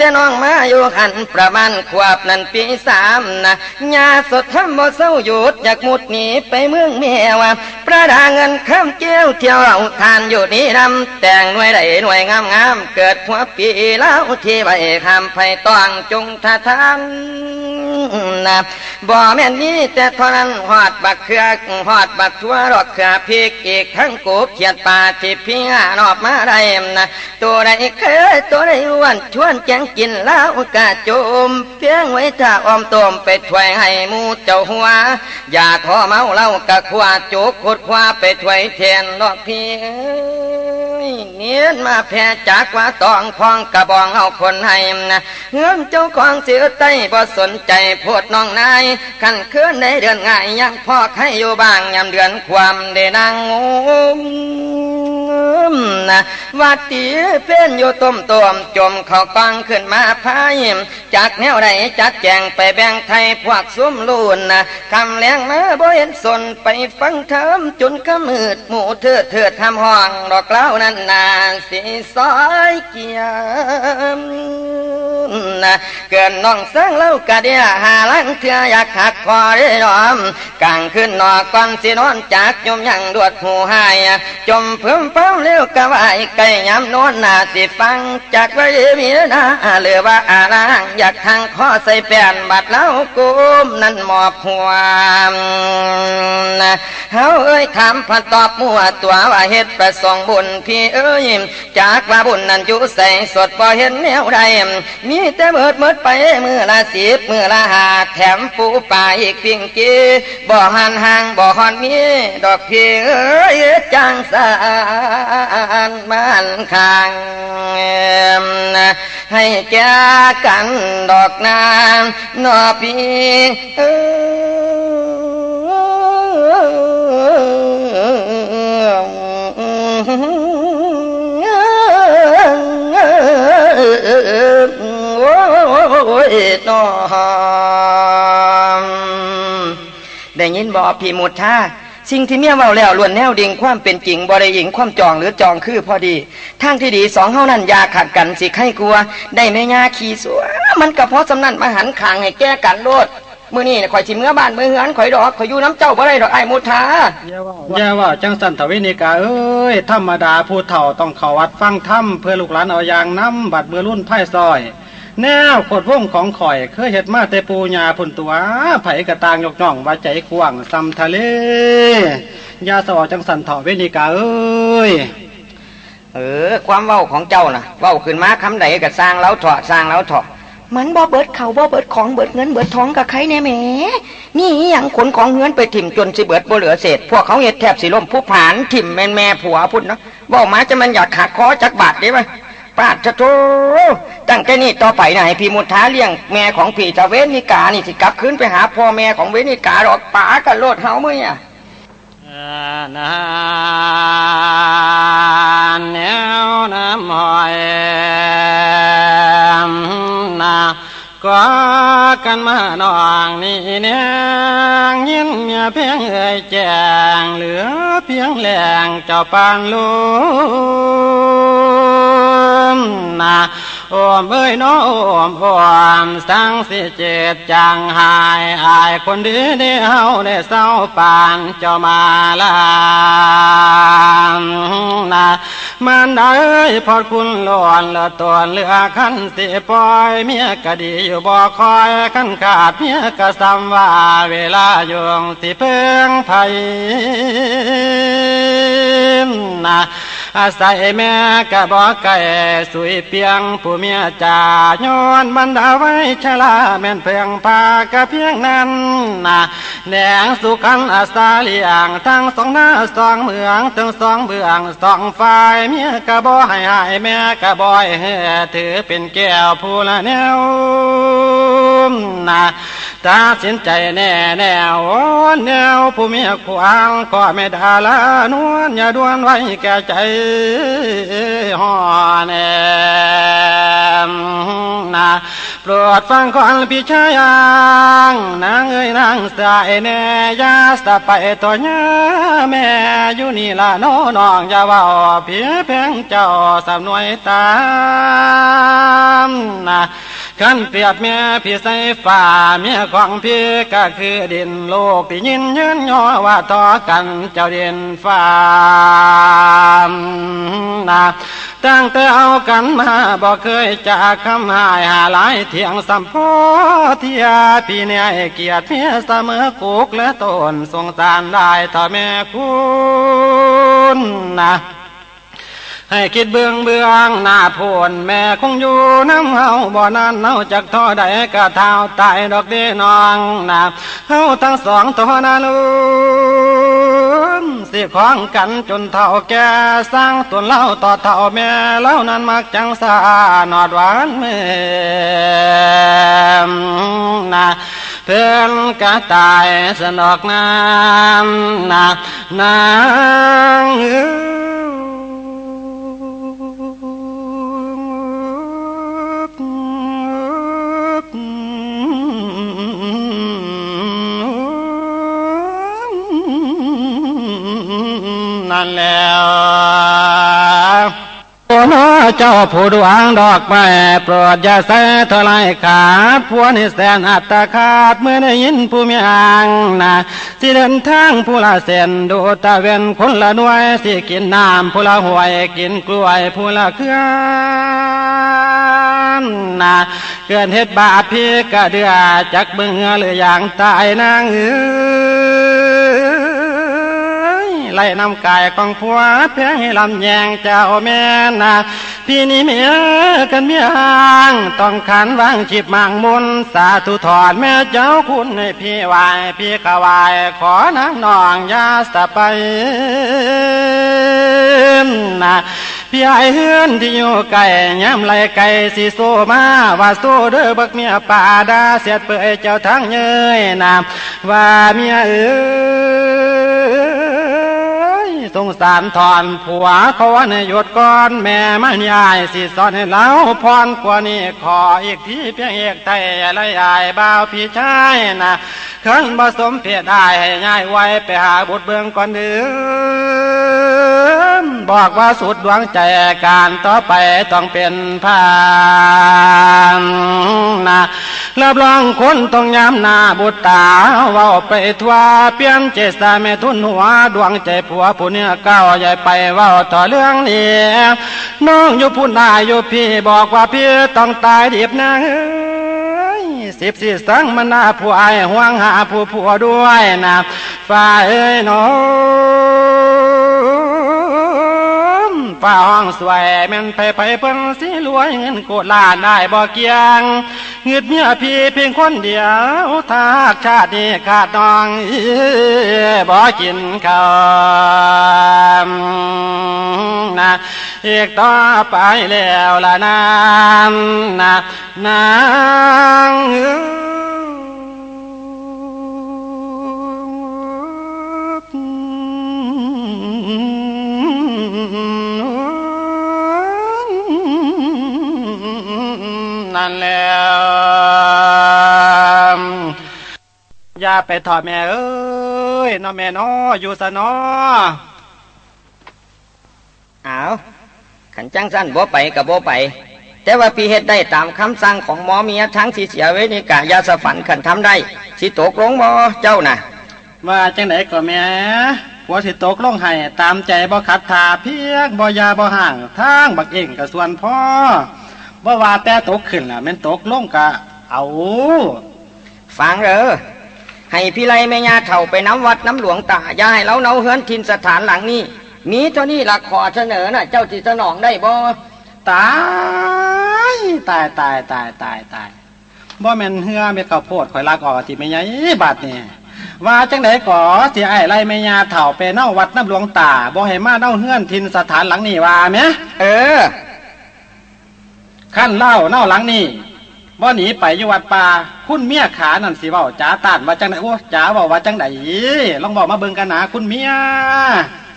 แต่น้องมาอยู่หันประมาณขวบนั่นปีสามนะญาสดทำบ่เศร้าหยุดอยากมุดหนีไปเมืองแม่ว่าประดาเงินข้ามเกี้ยวเที่ยวเอาทานอยู่นี่ดำแต่งหน่วยใดหน่วยงามงามเกิดหัวปีแล้วที่ใบคำไผ่ต้องจงท่าทานนะบ่แม่นนี้แต่เท่านั้นหอดบักเขือหอดบักทั่วรอกเขือพริกอีกทั้งกูเขียดปลาที่พี่หานอบมาได้นะตัวใดเคยตัวใดอ้วนชวนแกงกินแล้วกะโจมเพียงไว้ถ้าออมต้มไปถวยให้มูเจ้าหัว อย่าท้อเมาเล่ากะขวาจุกขุดขวาไปถวยเทียนดอกพี่ เนียนมาแพ่จากว่าตองพองกระบองเอาคนให้นะเฮือมเจ้าของเสือไต้บ่สนใจโพดน้องนายขันเคลื่อนในเดือนง่ายยังพอใครอยู่บ้างยามเดือนความเดนางงมนะวัดตีเพ้นอยู่ต้มต้มจมเขากองขึ้นมาพายจากแนวใดจัดแจงไปแบ่งไทยพวกซุ้มลูนนะคำแรงมาบ่เห็นสนไปฟังเทิมจนขมืดหมู่เถื่อเถื่อทำห้องดอกเล้านั้นนาสีซอยเกียมนะเกินน้องสงเล่ากะเดียหาลังเถื่ออยากหักคอได้ยอมกลางขึ้นนอกก่อนสินอนจากยมยังดวดหูหายจมเพิ่มเพิ่มเร็วกะไว้ไก่ย้ำนอนนาสิฟังจากไว้มีนาเหลือว่าอาลางอยากทางข้อใส่แป้นบัดแล้วกุมนั่นหมอบหัวนะเฮาเอ้ยถามพันตอบมั่วตัวว่าเฮ็ดประสงบุญพี่เอ้ยจากว่าบุญนั้นอยู่ใส่สดพอเห็นแนวใดมีแต่เบิดเมิดไปมือละสิบมือละหาแถมปูป่าอีกเพียงกีบ่หันห่างบ่หอนมีดอกพี่เอ้ยจังสานมันคางให้แก่กันดอกนางนอพี่เอ้โอ้ย นอได้ยินบอพี่มุท่าสิ่งที่เมียเมาแล้วล้วนแนวดิ่งความเป็นจริงบริยิงความจองหรือจองคือพอดีทางที่ดีสองเฮานั้นยาขัดกันสิไข้กลัว ได้แม่ยาขี่สัวมันก็เพาะสำนันมาหันขางให้แก้กันโลด มื้อนี้ข่อยสิเมื่อบ้านเมื่อเฮือนข่อยดอกข่อยอยู่น้ำเจ้าบ่ได้ดอกไอ้มุทาอย่าว่าจังสันทวินิกาเอ้ยธรรมดาผู้เฒ่าต้องเข้าวัดฟังธรรมเพื่อลูกหลานเอาอย่างน้ำบัดเมื่อรุ่นไพ่ซอย แนวโคดวงของข่อยเคยเห็ดมาแต่ปูญาพุ่นตัว ไผกระตางยกน่องว่าใจกว้างซ้ำทะเลอยาสอจังสันเถาเวนิกาเอ้ยเออความเว้าของเจ้าน่ะเว้าขึ้นมาคำใดก็สร้างแล้วเถาะสร้างแล้วเถาะ มันบ่เบิดเขาบ่เบิดของเบิดเงินเบิดท้องกับใครแน่แหมนี่อย่างขนของเงินไปถิ่มจนสิเบิดบ่เหลือเศษพวกเขาเฮ็ดแทบสิล่มผู้ผานถิ่มแม่แม่ผัวพุ่นเนาะเว้ามาจะมันอยากขาดคอจักบาทเด้บ่ปาดจะโตตั้งแต่นี้ต่อไปนะให้พี่มุท้าเลี้ยงแม่ของพี่จะเวนิกานี่สิกลับคืนไปหาพ่อแม่ของเวนิกาดอกป๋ากันโลดเฮาเมื้อเนี่ยนานแนวน้ำหอย นาก็กันมานองนี่เนงยินเมียเพียงเอ่ยแจงเหลือเพียงแหลงเจ้าปานลุมนะ โอมเอ้ยน้อโอมโอมสังสิเจตจางหายอายคนดีได้เฮาได้เศร้าปานเจ้ามาลานนามันได้พอดคุณหลอนละตัวเลือขันสิปล่อยเมียก็ดีอยู่บ่คอยขันขาดเมียก็ซ้ำว่าเวลาอยู่สิเพิ่งไผนะอาศัยแม่กะบอกไก่สุยเปียงผู้เมียจ่าย้อนบรรดาไว้ชลาแม่นเพียงพากะเพียงนั้นนะแหนงสุขันอาสาเลียงทั้งสองหน้าสองเมืองทั้งสองเบื้องสองฝ่ายเมียกะบอให้หายแม่กะบอยเฮถือเป็นแก้วผู้ละแนวนะตาสินใจแน่แนวแนวผู้เมียควางก็ไม่ดาละนวลอย่าดวนไว้แก่ใจหอแนมนะโปรดฟังก่อนพี่ชายงนางเอ้ยนางสายแน่ยาสะไปตัวเนื้อแม่อยู่นี่ละน้อน้องอย่าว่าเพียเพียงเจ้าสำนวยตามนะ ขันเปียบเมียพี่ใส่ฝ่าเมียของพี่ก็คือดินโลกที่ยินยืนย่อว่าต่อกันเจ้าดินฟ้านะตั้งแต่เอากันมาบอกเคยจากคำหายหาหลายเถียงสัมโพเทียพี่เนี่ยเกียรติเมียเสมอกุกและตนสงสารได้ต่อแม่คุณนะ ให้คิดเบืองเบืองหน้าโพนแม่คงอยู่น้ำเฮาบ่อนานเฮาจากท่อใดก็เท้าตายดอกเดน้องนาเฮาทั้งสองตัวนาลุนสิของกันจนเท่าแก่สร้างตนเล่าต่อเท่าแม่เล่านั้นมักจังสาหนอดหวานเมื่อนาเพื่อนกะตายสนอกน้ำนานางเอ นั่นแล้วโอ้น้อเจ้าผู้ดวงดอกไม้โปรดอย่าแส่ทลายขาดผัวนี่แสนอัตขาดเมื่อได้ยินผู้มีอ่างนะสิเดินทางผู้ละเส้นดูตะเวนคนละหน่วยสิกินน้ำผู้ละหวยกินกล้วยผู้ละเครื่องนะเกินเฮ็ดบาปพี่กะเดือจักเบื่อหรืออย่างตายนางเอ้ย ไล่นำกายของผัวเพียงให้ลำแยงเจ้าแม่นาพี่นี่เมียกันเมียงต้องขันวางจีบมางมุนสาธุถอนแม่เจ้าคุณให้พี่ไหวพี่กวายขอนางนองยาสะไปนะพี่ไอเฮือนที่อยู่ไก่ย้ำไหลไก่สีโซมาว่าโซเด้อบักเมียป่าดาเสียดเปื่อยเจ้าทั้งเยยนะว่าเมียเอ้ย สงสารถอนผัวเขาว่าในหยดก้อนแม่มันยายสิสอนให้เล้าพรกว่านี้ขออีกทีเพียงเอกไตและยายบ่าวพี่ชายนะ ขันผสมเพศได้ให้ง่ายไว้ไปหาบุตรเบืองก่อนเดือบอกว่าสุดดวงใจการต่อไปต้องเป็นพานนะรับรองคนต้องยามนาบุตรตาเว้าไปทั่วเปียนเจสาแม่ทุนหัวดวงใจผัวผู้เนื้อเก้าใหญ่ไปเว้าต่อเรื่องนี้น้องอยู่ผู้นายอยู่พี่บอกว่าพี่ต้องตายดีบนะ สิบสี่สังมนาผู้อายห่วงหาผู้ผัวด้วยนะฝ่ายเอ้ยน้อ งฝ่าห้องสวยแม่นไปไปเพิ่นสิรวยเงินโกดล้านได้บ่เกียงเงืดเมียพี่เพียงคนเดียวถ้าชาตินี้ขาดน้องบ่กินข้าวนะอีกต่อไปแล้วละนานนะนาง นั่นแล้วอย่าไปถอดแม่เอ้ยน้อแม่น้ออยู่ซะน้ออ้าวขันจังสั้นบ่ไปกับบ่ไป แต่ว่าพี่เฮ็ดได้ตามคำสั่งของหมอเมียทั้งสิเสียเวนิกายาสฝันขันทำได้ สิตกลงบ่เจ้าน่ะ ว่าจังไหนก็แม่ผัวสิตกลงให้ตามใจบ่ขัดทาเพียกบ่ยาบ่ห่างทางบักเองกับส่วนพ่อ บ่าว่าแต่ตกขึ้นล่ะม่นตกลงกะเอาฟังเด้อให้พี่ไลแม่ยาเถ่าไปน้ำวัดน้ำหลวงตาอย่าให้เราเนาเฮือนทินสถานหลังนี้มีเท่านี้ละขอเสนอน่ะ เจ้าจิสนองได้บ่ตายตายตายตายตายตายบ่แม่นเฮือเม็ดข้าวโพดข่อยลากออกที่แม่ใหญ่บาดนี่ว่าจังไดก่อสิไอ้ไล่แม่ยาเฒ่าไปเน่าวัดน้ำหลวงตาบ่ให้มาเน่าเฮือนทินสถานหลังนี้ว่าแหมเออ ขั้นเล่าเน่าหลังนี้บ่หนีไปอยู่วัดป่าคุณเมียขานั่นสิเว้าจ๋าตานว่าจังไดโอ้จ๋าเว้าว่าจังไดลองบอกมาเบิ่งกันนะคุณเมีย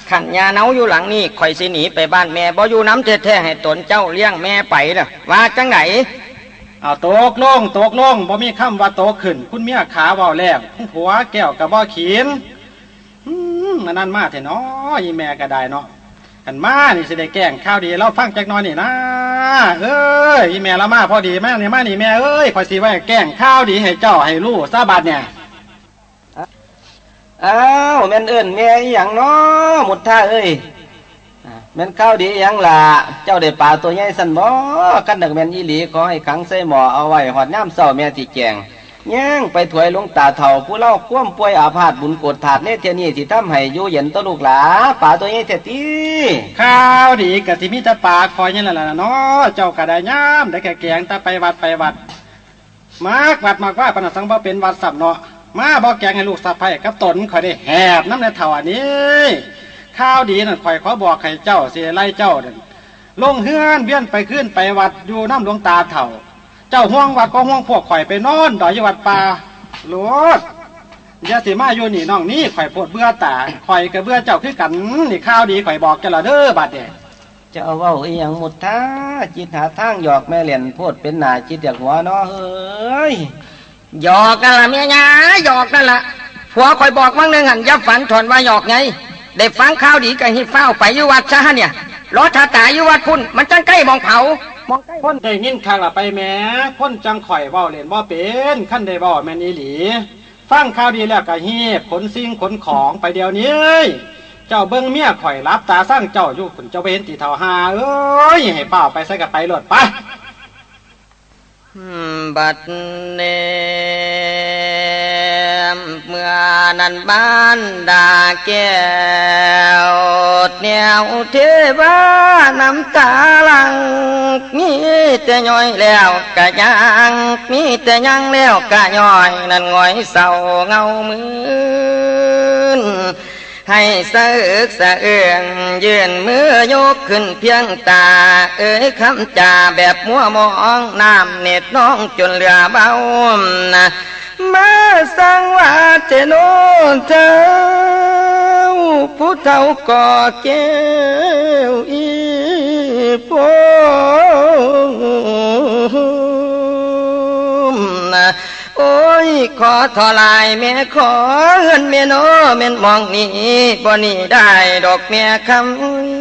ขันยาเนาอยู่หลังนี้ข่อยสิหนีไปบ้านแม่บ่อยู่น้ำแท้ๆให้ตนเจ้าเลี้ยงแม่ไปน่ะว่าจังไหนเอาตกลงตกลงบ่มีคำว่าตกขึ้น คุณเมียขาเว้าแล้วผัวแก้วกับบ่เขีนอืมมันนั่นมาแท้เนาะอีแม่ก็ได้เนาะ กันมานี่สิได้แกงข้าวดีเราฟังจักน้อยนี่นะเอ้ยอีแม่เรามาพอดีแม่นี่มานี่แม่เอ้ยข่อยสิไว้แกงข้าวดีให้เจ้าให้ลูกซาบัดเนี่ยอ้าวแม่นเอิ้นแม่อีหยังเนาะหมดท่าเอ้ยแม่นข้าวดีอีหยังล่ะเจ้าได้ปลาตัวใหญ่สันบ่กันดักแม่นอีหลีขอให้ขังใส่หม้อเอาไว้หอดยามเช้าแม่สิแจง ย่างไปถวยหลวงตาเฒ่าผู้เล่าคว่ำป่วยอาพาธบุญกดถาดเนเทียนี่สิทำให้อยู่เย็นตัวลูกหลาปลาตัวใหญ่แท้ติข้าวดีกะสิมีต่ปลาคอยนี่แหละล่ะเนาะเจ้าก็ได้ย่ามได้แก่แกงต่ไปวัดไปวัดมากวัดมากว่าปนสังบ่เป็นวัดสับเนาะมาบ่แกงให้ลูกสะใภ้กับตนข่อยได้แหบน้ำในเท่าอันนี้ข้าวดีนั่นข่อยขอบอกให้เจ้าเสียไล่เจ้านั่นลงเฮือนเวียนไปขึ้นไปวัดอยู่น้ำหลวงตาเถ่า เจ้าห่วงวัดก็ห่วงพวกข่อยไปนอนดอยวัดป่าโลดยาสิมาอยู่นี่น้องนี่ข่อยปวดเบื่อตาข่อยกับเบื่อเจ้าคือกันนี่ข้าวดีข่อยบอกแกละเด้อบัดเนี่ยเจ้าว้าอีหยังหมดท่าจิตหาทางหยอกแม่เหรียญโพดเป็นหนาจิตอยากหัวเนาะเฮ้ยหยอกนั่นละเมียยาหยอกนั่นละผัวคอยบอกว่างหนึงหันยับฝันถอนว่าหยอกไงได้ฟังข่าวดีกันให้เฝ้าไปอยู่วัดซะเนี่ยรอชาตาอยู่วัดพุ่นมันจังใกล้มองเผา มองใกล้คนได้ยินข้างละไปแม้คนจังข่อยเว้าเล่นบ่เป็นขั้นได้เว้าแม่นอีหลี ฟังข่าวดีแล้วก็ฮีบขนสิ่งขนของไปเดี๋ยวนี้เอ้ยเจ้าเบิ้งเมียข่อยรับตาสร้างเจ้าอยู่ขุนเจ้าเวนตีเท่าหาเอ้ยให้เป่าไปใส่กับไปโลดไป อืมบัดเนมเมื่อนั้นบ้านดาแก้วแนวเทวาน้ำ ตาลังมีแต่ย่อยแล้เศร้าเงามืนให้สะอึกสะเอืองยืนมือยกขึ้นเพียงตา เอ้ยคำจ่าแบบมัวมองน้ำเน็ดน้องจนเหลือเบานะมาสังว่าเจโนเจ้าผู้เท่าก่อแก้วอีโปมนะ โอ้ย ขอทลายแม่ขอเงินแม่โนแม่นมองนี่บ่นี่ได้ดอกแม่ค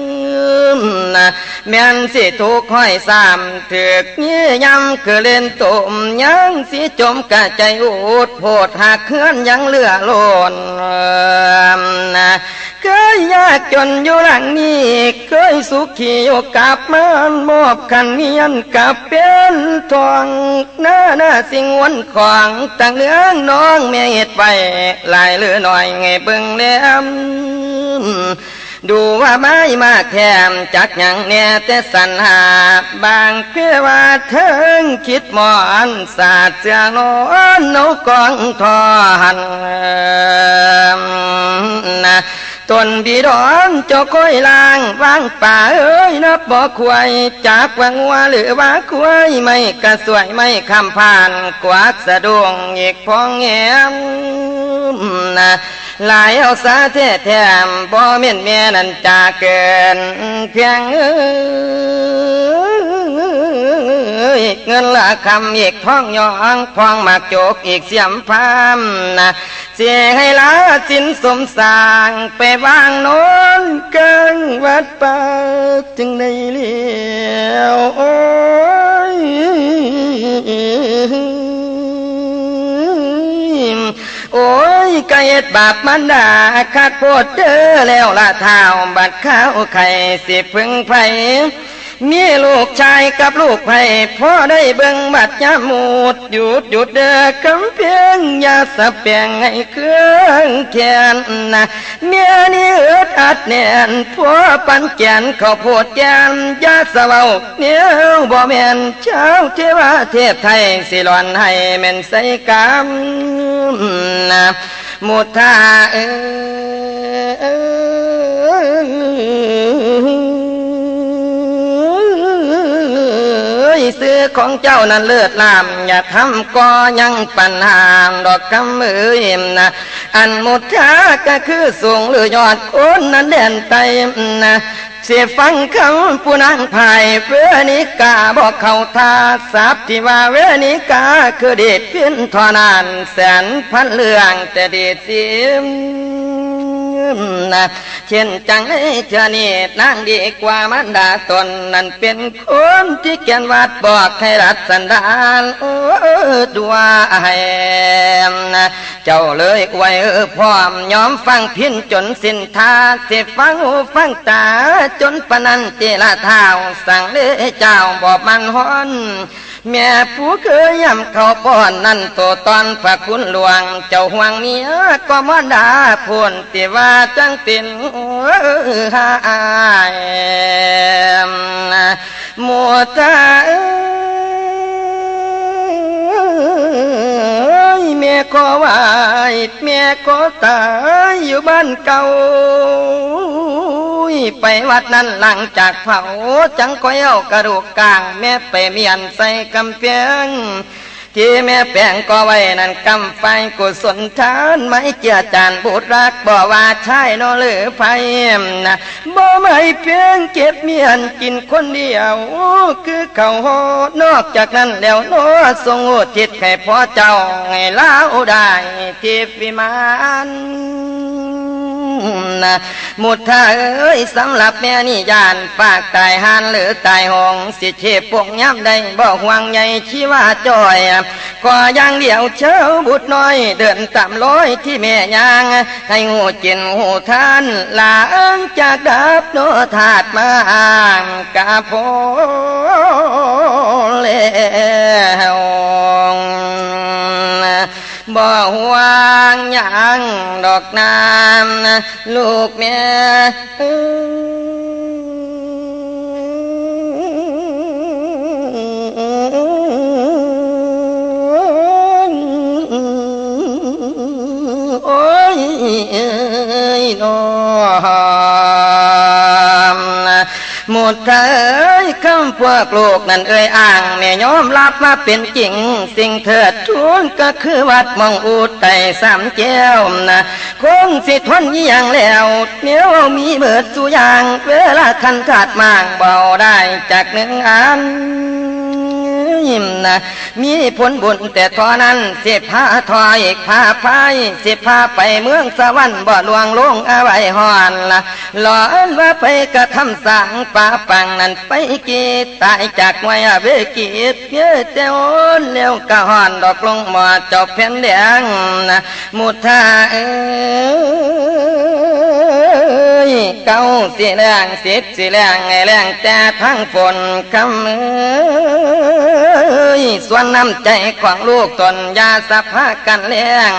ำนะแม่นสิถูกห้อยสามถือกยี่ยำคือเล่นตุ่มยังสิจมกะใจอุดโพดหักเคลื่อนยังเลือโลนนะเคยยากจนอยู่หลังนี้เคยสุขีอยู่กับมันมอบขันเงียนกับเป็นทองหน้าหน้าสิ่งวันของตั้งเนื้องน้องเมียเหตุไปลายเลือหน่อยไงเบิ่งเลี้ยมดูว่าไม้มาแคมจักอย่างเนี่ยแต่สันหาบางเพื่อว่าเทิงคิดหมอนสาดเสือนอนนกองทอหันนะ ตนบีดอนจ้าก้อยลางว่างป่าเอ้ยนับบ่ควายจากวังวัวหรือว่าควายไม่กระสวยไม่คำผ่านกวาดสะดวงอีกพองแงมนะหลายเอาสาเทแถมบ่เมียนเมียนันจาเกินเพียงเอ้ย เงินละคำอีกพองยองพองหมากโจกอีกเสียมพามนะเสียให้ลาสินสมสางไปวางโน้นกังวัดป่าจึงได้เลี้ยวโอ้ยโอ้ยกเอ็ดบาปมันดาขาดโพดเด้อแล้วละเท้าบัดข้าวไข่สิพึ่งไผ มีลูกชายกับลูกไผ่พ่อได้เบิ่งบัดยาหมูดหยุดหยุดเด้อกำเพียงยาสะเปียงให้เครื่องแขนนะเมียนี่เอิดอัดแน่นพ่อปันแกนเขาโพดแกนยาสะเบาเนี้ยวบ่แม่นเช้าเทวาเทพไทยสิหลอนให้แม่นใส่กามนะมุทาเออ ยซื้อของเจ้านั้นเลือดลาม อย่าทำก็ยังปัญหาดอกคำมืออิ่มนะอันมุทาก็คือสูงหรือยอดคนนั้นเด่นไตนะเสียฟังคำผู้นางภายเวนิกาบอกเขาทาสับที่ว่าเวนิกาคือเด็ดเพี้ยนทอนาน แสนพันเรื่องแต่เด็ดเสียม นะเช่นจังไอ้เธอนี่นางดีกว่ามันดาตนนั้นเป็นคนที่เกียนวัดบอกให้รัดสันดานดัวไอ้นะเจ้าเลยไว้พร้อมยอมฟังพินจนสิ้นทาสิฟังหูฟังตาจนปนันเจละเท้าสั่งเลยเจ้าบอกมันฮ้อน แม่ผู้เคยย่ำเขาป้อนนั่นตัวตอนพระคุณหลวง เจ้าห่วงเมียก็มาด่าพูนติว่าจังตินหายมัวตา แม่ก็วายแม่ก็ตายอยู่บ้านเก่า ไปวัดนั้นหลังจากเผา จังก็เอากระดูกกลาง แม่ไปเมียนใส่กำเพียง ที่แม่แปลงก็ไว้นั่นกำไฟกุศลทานไม่เจือจานบุตรรักบ่ว่าใช่นอหรือไฟนะบ่ไม่เพียงเก็บเมียนกินคนเดียวคือเขาหอนอกจากนั้นแล้วโนทรงอุทิศให้พ่อเจ้าให้ล่าได้ที่วิมาน นะมุทาเอ้ยสำหรับแม่นี่ยานฝากตายหันหรือตายหงสิเชพวกย้ำได้บอกหวังใหญ่ชีว่าจอยก็ยังเดียวเช้าบุตรน้อย เดินตามร้อยที่แม่ยางให้หูจินหูท่านลางจากดับโนถาดมาอ่างกาโพเลว บ่ห่วงยังดอกน้ หมดเอ้ยคำพวกลูกนั่นเอ้ยอ่าง แม่ยอมรับมาเป็นจริง สิ่งเถิดทุนก็คือวัดมองอูดไต่สามแก้วนะคงสิทนอย่างแล้วเนี้ยวมีเบิดสุอย่าง เวลาคันขาดมากเบาได้จากหนึ่งอันยิ้มนะมีผลบุญแต่ทอนั้นเสียผ้าทอยพาพายเสียผ้าไปเมืองสวรรค์บ่อลวงลงอาไว้หอนละหลอนว่าไปกระทำสังป่าปังนั้นไปกีตายจากไว้เวกีเพื่อเจ้าเลี้ยวกะหอนดอกลงหมอจบเพียนเดียงนะมุทาเอ้ยเก้าสีแรงสิบสีแรงไงแรงแต่ทั้งฝนคำเอ้ยส่วนน้ำใจของลูกตนยาสะพากันเลี้ยง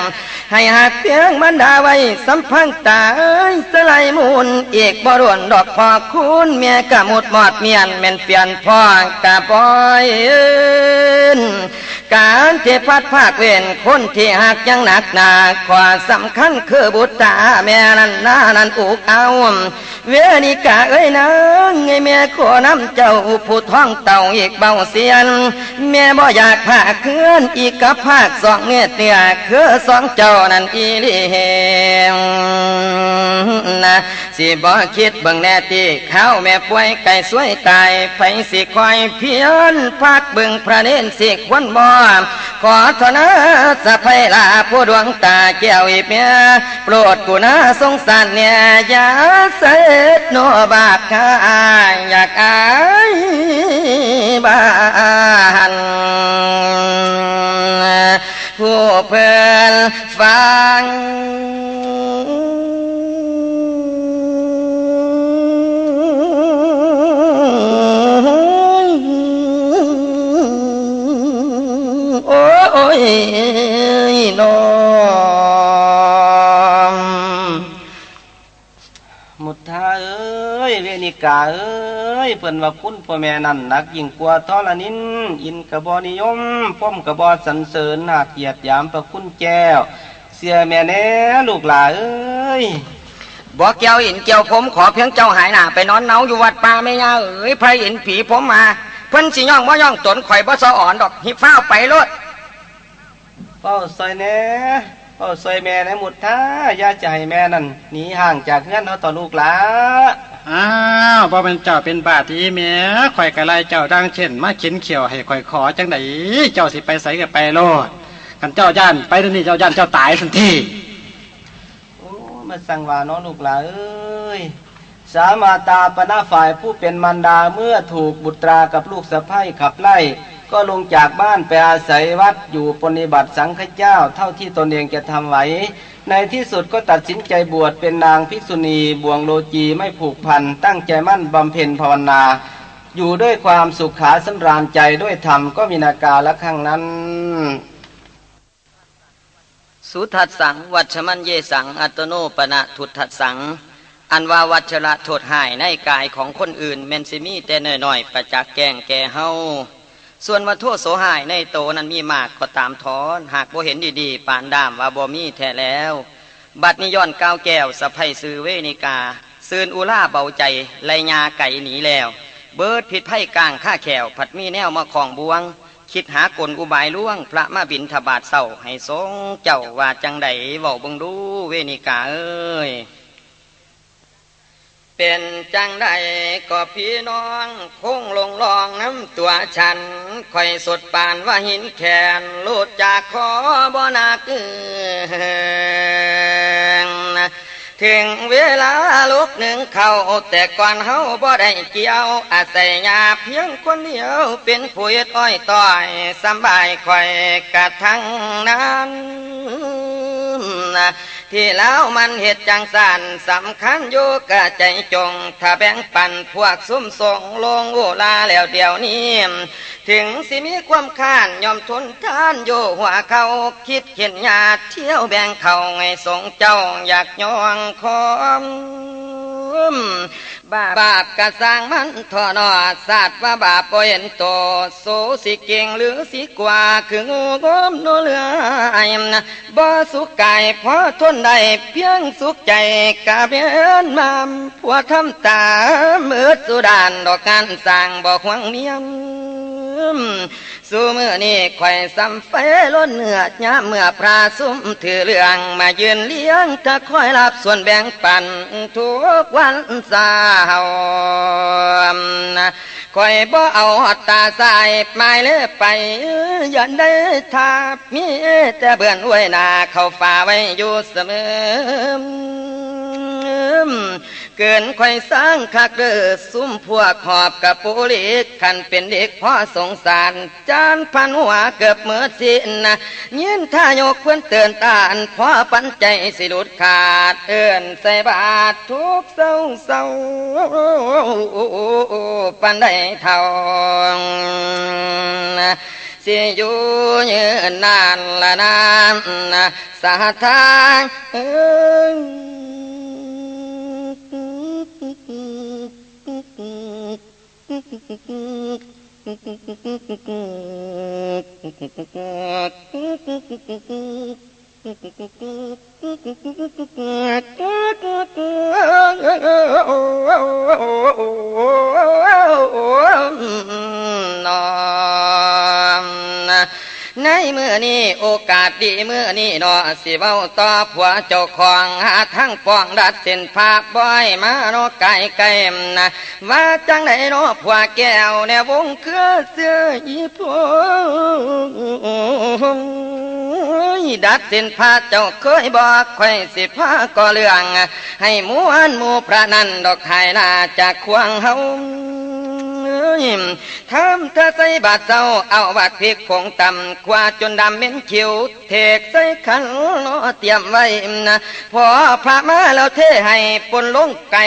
ให้หักเพียงมันดาไว้สัมพังตาเอ้ยสลายมูลเอกบ่รวนดอกพอคุณเมียกะหมดหมอดเมียนเม่นเปลี่ยนพ่อกะปอยการที่พัดภาคเวนคนที่หักยังหนักหนาความสำคัญคือบุตรตาแม่นั้นนานั้นอุกเอาเวนิกาเอ้ยนางไงแม่ขอน้ำเจ้าผู้ท้องเต่าอีกเบาเสียนแม่บ่อยากผาเคลื่อนอีกกับภาคสองเนียเตียคือสองเจ้านั้นอีลีเฮงนะสิบ่คิดเบิ่งแน่ที่ข้าวแม่ป่วยไก่สวยตายไฟสิคอยเพียนพักเบิ่งพระเนนสิควนบ่ขอทนาสะพายลาผู้ดวงตาแก้วอีเมียโปรดกุณาสงสารเนี่ยอย่าเสดโนบาปข้าอยากอายบ้าน ผู้เพื่อนฟังโอ้ยน้องมุทาเอ้ยเวนิกาเอ้ ยเพิ่นว่าคุณพ่อแม่นั่นนักยิ่งกว่าทอละนินอินกระบอนิยมป้อมกระบอสันเสริญหาเกียรติยามพระคุณแก้ว เสียแม่แน่ลูกหลาเอ้ยบอกเกี่ยวอินเกี่ยวผมขอเพียงเจ้าหายหน้าไปนอนเนาอยู่วัดป่าไม่ยาเอ้ยไพรอินผีผมมาเพิ่นสิย่องบ่ย่องตนข่อยบ่ซออ่อนดอกหิฟ้าวไปโลดเป้าซอยแน่เป้าซอยแม่แน่มุทาอย่าใจแม่นั่นหนีห่างจากเงื่อนเอาต่อลูกหลา อ้าวบ่เป็นเจ้าเป็นบาทีแม่ข่อยกะไลเจ้าดังเช่นมาเข็นเขียวให้ข่อยขอจังไดเจ้าสิไปใส่ก็ไปโลดกันเจ้าย่านไปเดี๋ยวนี้เจ้าย่านเจ้าตายทันทีโอ้มาสั่งว่าน้องลูกหลาเอ้ยสามาตาปนาฝ่ายผู้เป็นมารดาเมื่อถูกบุตรากับลูกสะใภ้ขับไล่ ก็ลงจากบ้านไปอาศัยวัดอยู่ปฏิบัติสังฆเจ้า เท่าที่ตนเองจะทำไหว ในที่สุดก็ตัดสินใจบวชเป็นนางภิกษุณีบวงโลจีไม่ผูกพัน ตั้งใจมั่นบำเพ็ญภาวนา อยู่ด้วยความสุขขาสำราญใจด้วยธรรมก็มีนาการละครั้งนั้น สุทัสสัง วัชมันเยสัง อัตโนปนะทุทัสสัง อันว่าวัชระโทษหายในกายของคนอื่นเมนซิมีแต่น้อยๆประจักษ์แกงแก่เฮา ส่วนว่าโทษโสหายในโตนั้นมีมากก็ตามถอน หากบ่เห็นดีๆ ปานดามว่าบ่มีแท้แล้ว บัดนิย้อนก้าวแก้วสะไพซื้อเวนิกา ซืนอุล่าเบาใจไลยาไก่หนีแล้ว เบิดผิดไพ่กลางข้าแขว ผัดมีแนวมาของบวง คิดหากลอุบายล่วง พระมาบินทบาทเศร้าให้ทรงเจ้าว่าจังใดเว้าบังดูเวนิกาเอ้ย เป็นจังใดก็พี่น้องคงลงลองน้ำตัวฉันคอยสดปานว่าหินแขนลูดจากคอบนาคือ ถึงเวลาลูกหนึ่งเขาแต่ก่อนเฮาบ่ได้เกี่ยว อาศัยยาเพียงคนเดียว เป็นผู้เฮ็ดอ้อยต่อยสบายคอยกระทั่งนั้นที่แล้วมันเหตุจังสันสำคัญอยู่กะใจจง ถ้าแบ่งปันพวกซุ่มส่งลงโอลาแล้วเดี๋ยวนี้ ถึงสิมีความข้านยอมทนทานโยหัวเขาคิดเขียนญาเที่ยวแบ่งเขาให้สงเจ้าอยากยองคอมบาบาปกะสร้างมันทอนอศาสตร์ว่าบาปบ่เห็นโตโสสิเก่งหรือสิกว่าคืองูกมโนเรือไอ้นะบ่สุขกายพอทนได้เพียงสุขใจกะเบียนมามผัวทำตาเมืดสุดานดอกการสร้างบ่หวังเมียม สสู้มือนี่ข่อยซ้ำไฟล้นเนื้อยามเมื่อพระซุ้มถือเรื่องมายืนเลี้ยงถ้าคอยรับส่วนแบ่งปันทุกวันสาวคอยบ่เอาตาสายไม้เลือไปยันได้ทามีแต่เบื่อนไว้นาเขาฝ่าไว้อยู่เสมอ เกินค่อยสร้างคักเด้อซุ้มพวกหอบกับปูลิกขันเป็นเด็กพ่อสงสาร จานพันหัวเกือบเมื่อสิ้นนะเย็นท่ายกเพื่อนเตือนตานพ่อปันใจสิลุดขาด เอื้นใส่บาททุกเศร้าเศร้าปันได้เท่าสิอยู่ยืนนานละนานสาทางเอ้น Nam ในเมื่อนี้โอกาสดีเมื่อนี้นอสิเว้าต่อผัวเจ้าของหาทั้งปองดัดเส้นภาพบ่อยมาโนไก่ไก่นะว่าจังไหนนอผัวแก้วแนววงเครือเสื้อยีพงดัดเส้นผ้าเจ้าเคยบอกค่อยสิผ้าก็เรื่อง ให้มวนหมูพระนันดอกไทยนาจากควงเฮา ทำเธอใส่บาดเศร้าเอาบาดพริกผงต่ำกว่าจนดำเป็นคิวเทกใส่ขันเตรียมไว้นะพอพระมาแล้วเทให้ปนลงไก่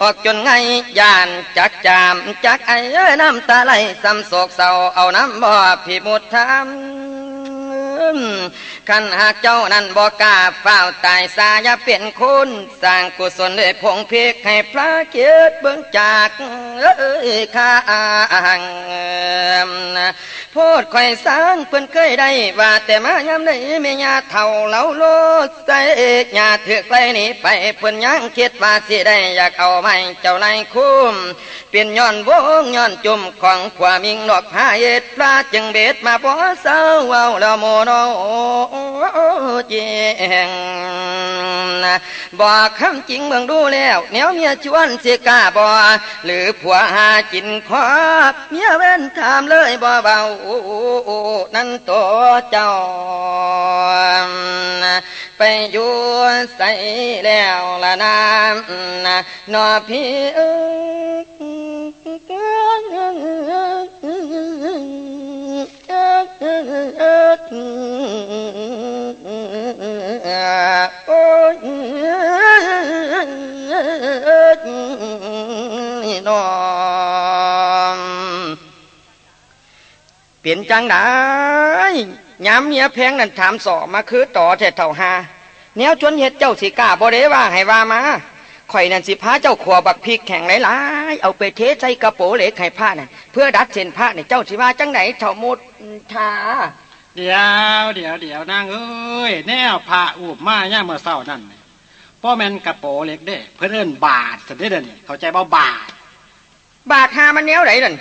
ออกจนไงยานจักจามจักไอ้น้ำตาไหลซ้ำโศกเศร้าเอาน้ำบ่อพิมุดทำ ขันหากเจ้านั้นบอกกาเฝ้าตายสายาเป็นคุณสร้างกุศลด้วยพงเพกให้พระเกียรติเบื้องจากเอ้ยข้างโพดคอยสร้างเพิ่นเคยได้ว่าแต่มายามได้เมียาเท่าเหล่าโลดใส่ยาเถือไกลนี่ไปเพิ่อนยังคิดว่าสิได้อยากเอาไม้เจ้านายคุ้มเปลี่ยนย้อนวงย้อนจุ่มของขวามิงดอกพาเย็ดพระจึงเบ็ดมาพอเศร้าเว้าละโมโนเจงบอกคำจริงเมืองดูแล้วแนวเมียชวนเสกาบอหรือผัวหาจินควักเมียเว้นถามเลยบ่เบานั่นตัวเจ้า ไปอยู่ใส่แล้วละนานอพี่เอ้ โอ้ยนอเปลี่ยนจังไดย้ำเมียแพงนั่นถามสอมาคือต่อแถเท่าหาแนวชวนเฮ็ดเจ้าสิกาบ่ได้ว่าให้ว่ามา ข่อยนั่นสิพาเจ้าขวบักพริกแข็งหลายๆเอาไปเทใส่กระโปเหล็กให้ผ้านั่นเพื่อดัดเส้นผ้าเนี่ยเจ้าสิว่าจังไหนเท่ามุดทาเดี๋ยวเดี๋ยวเดี๋ยวนางเอ้ยแนวผ้าอูบมาย่าเมื่อเศร้านั่นพ่อแม่นกระโปเล็กเด้ เพื่อนเอิ้นบาทสันเด้เด่นเข้าใจบ่บาทบาดหามันแนวไหนนั่น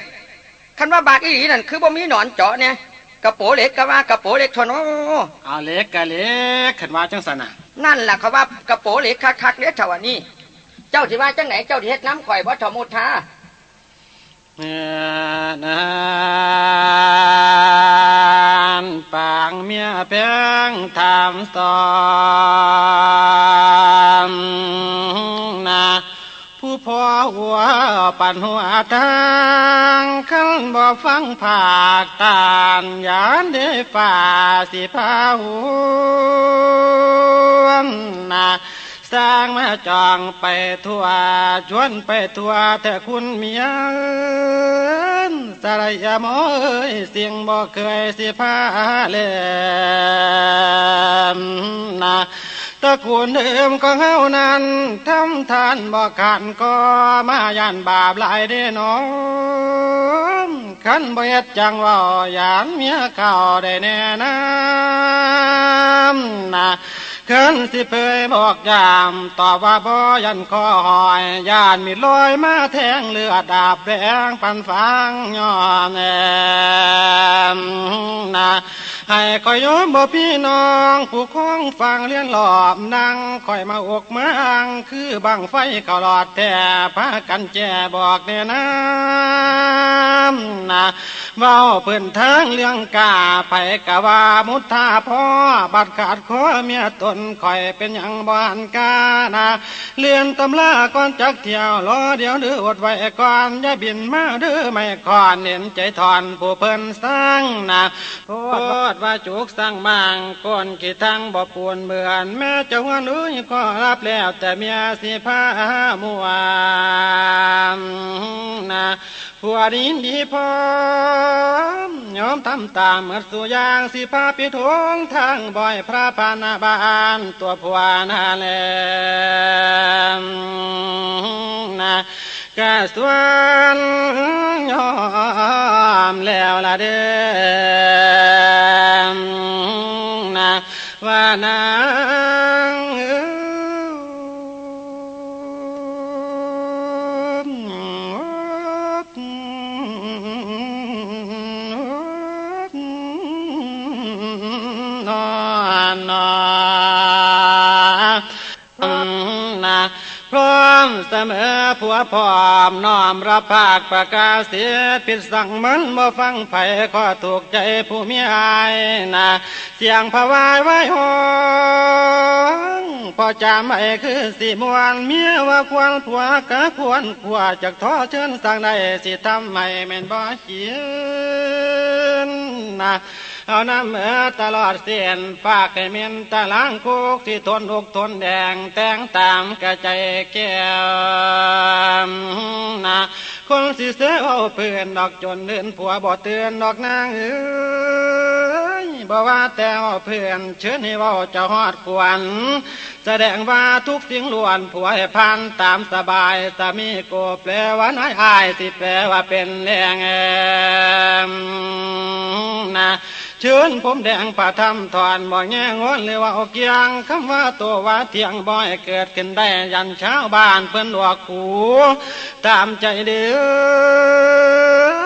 คันว่าบาดอีหลีนั่นคือบ่มีหนอนเจาะเนี่ยกระโปเหล็กก็ว่ากระโปเหล็กทนอเอาเล็กกะเล็กขันว่าจังสันน่ะนั่นแหละเขาว่ากระโปเหล็กคักๆเล็กเท่าอันนี้ เจ้าสิว่าจังไหนเจ้าสิเฮ็ดน้ำข่อยบ่เท่ามุทาเนานปางเมียเพียงถามสอนนะผู้พ่อหัวปั่นหัวทางขันบ่ฟังผากตานยานได้ฝ่าสิพาหัวนะ สร้างมาจองไปทั่วชวนไปทั่วแต่คุณเมียสลายมอเอ้ยเสียงบ่เคยสิพาเล่นนะตระกูลเดิมของเฮานั้นทำทานบ่ขันก็มายันบาปหลายเด้น้องขันบ่เฮ็ดจังว่าหยานเมียเก่าได้แน่น้ำนะขันสิเผยบอกยามตอว่าบ่ยันคอหอยยานมีลอยมาแทงเลือดดาบแดงปันฟังย้อนแอมนะให้คอยโยมบ่พี่น้องผู้คองฟังเลี้ยนหลอบนั่งคอยมาอกมาอังคือบังไฟเขาหลอดแต่พากันแจบอกเน่น้ำนะเว้าเพิ่นทางเรื่องกาไปกะว่ามุทธาพ่อบัดขาดขอเมียตนคอยเป็นอย่างบ้านกานะเรียนตำลาก่อนจักเที่ยวรอเดี๋ยวเดืออดไว้ก่อนอย่าบินมาเดือไม่ก่อนเน้นใจถอนผู้เพิ่นสร้างนะโพดว่าจุกสร้างบางก้นขีทั้งบ่ปวนเบือนแม่เจ้าหัวนุ้ยก็รับแล้วแต่เมียสิพามัวนะผัวดินดีพร้อมยอมทำตามเมื่อสุยางสิพาปิทงทางบ่อยพระปานาบานตัวผัวนาแลนะกะสวนยอม พร้อมเสมอผัวพร้อมน้อมรับภาคประกาศเสียผิดสั่งมันบ่ฟังไผ่ข้อถูกใจผู้มีอายนะเสียงผวายไว้หองพอจำไอ้คือสิมวนเมียว่าควรผัวกะควรขวาจากท่อเชิญสั่งได้สิทำให้แม่นบ่เขียนนะเอาน้ำเมื่อตลอดเสียนปากให้เมียนตะล้างคุกที่ทนอกทนแดงแต่งตามกระใจแก้วนะคนสิเสือเอาเพื่อนดอกจนเดินผัวบ่เตือนดอกนางเอ้ยบ่ว่าแต่ว่าเพื่อนเชิญให้ว่าจะหอดกวนแสดงว่าทุกสิ่งล้วนผัวให้พันตามสบายสามีโกแปลว่าน้อยอายสิแปลว่าเป็นแรงแอมนะเชิญผมแดงผ่าทำถอนบ่แง่งอนเลยว่าอกยังคำว่าตัวว่าเทียงบ่อยเกิดขึ้นได้ยันเช้าบ้านเพื่อนหลวกหูตามใจเดื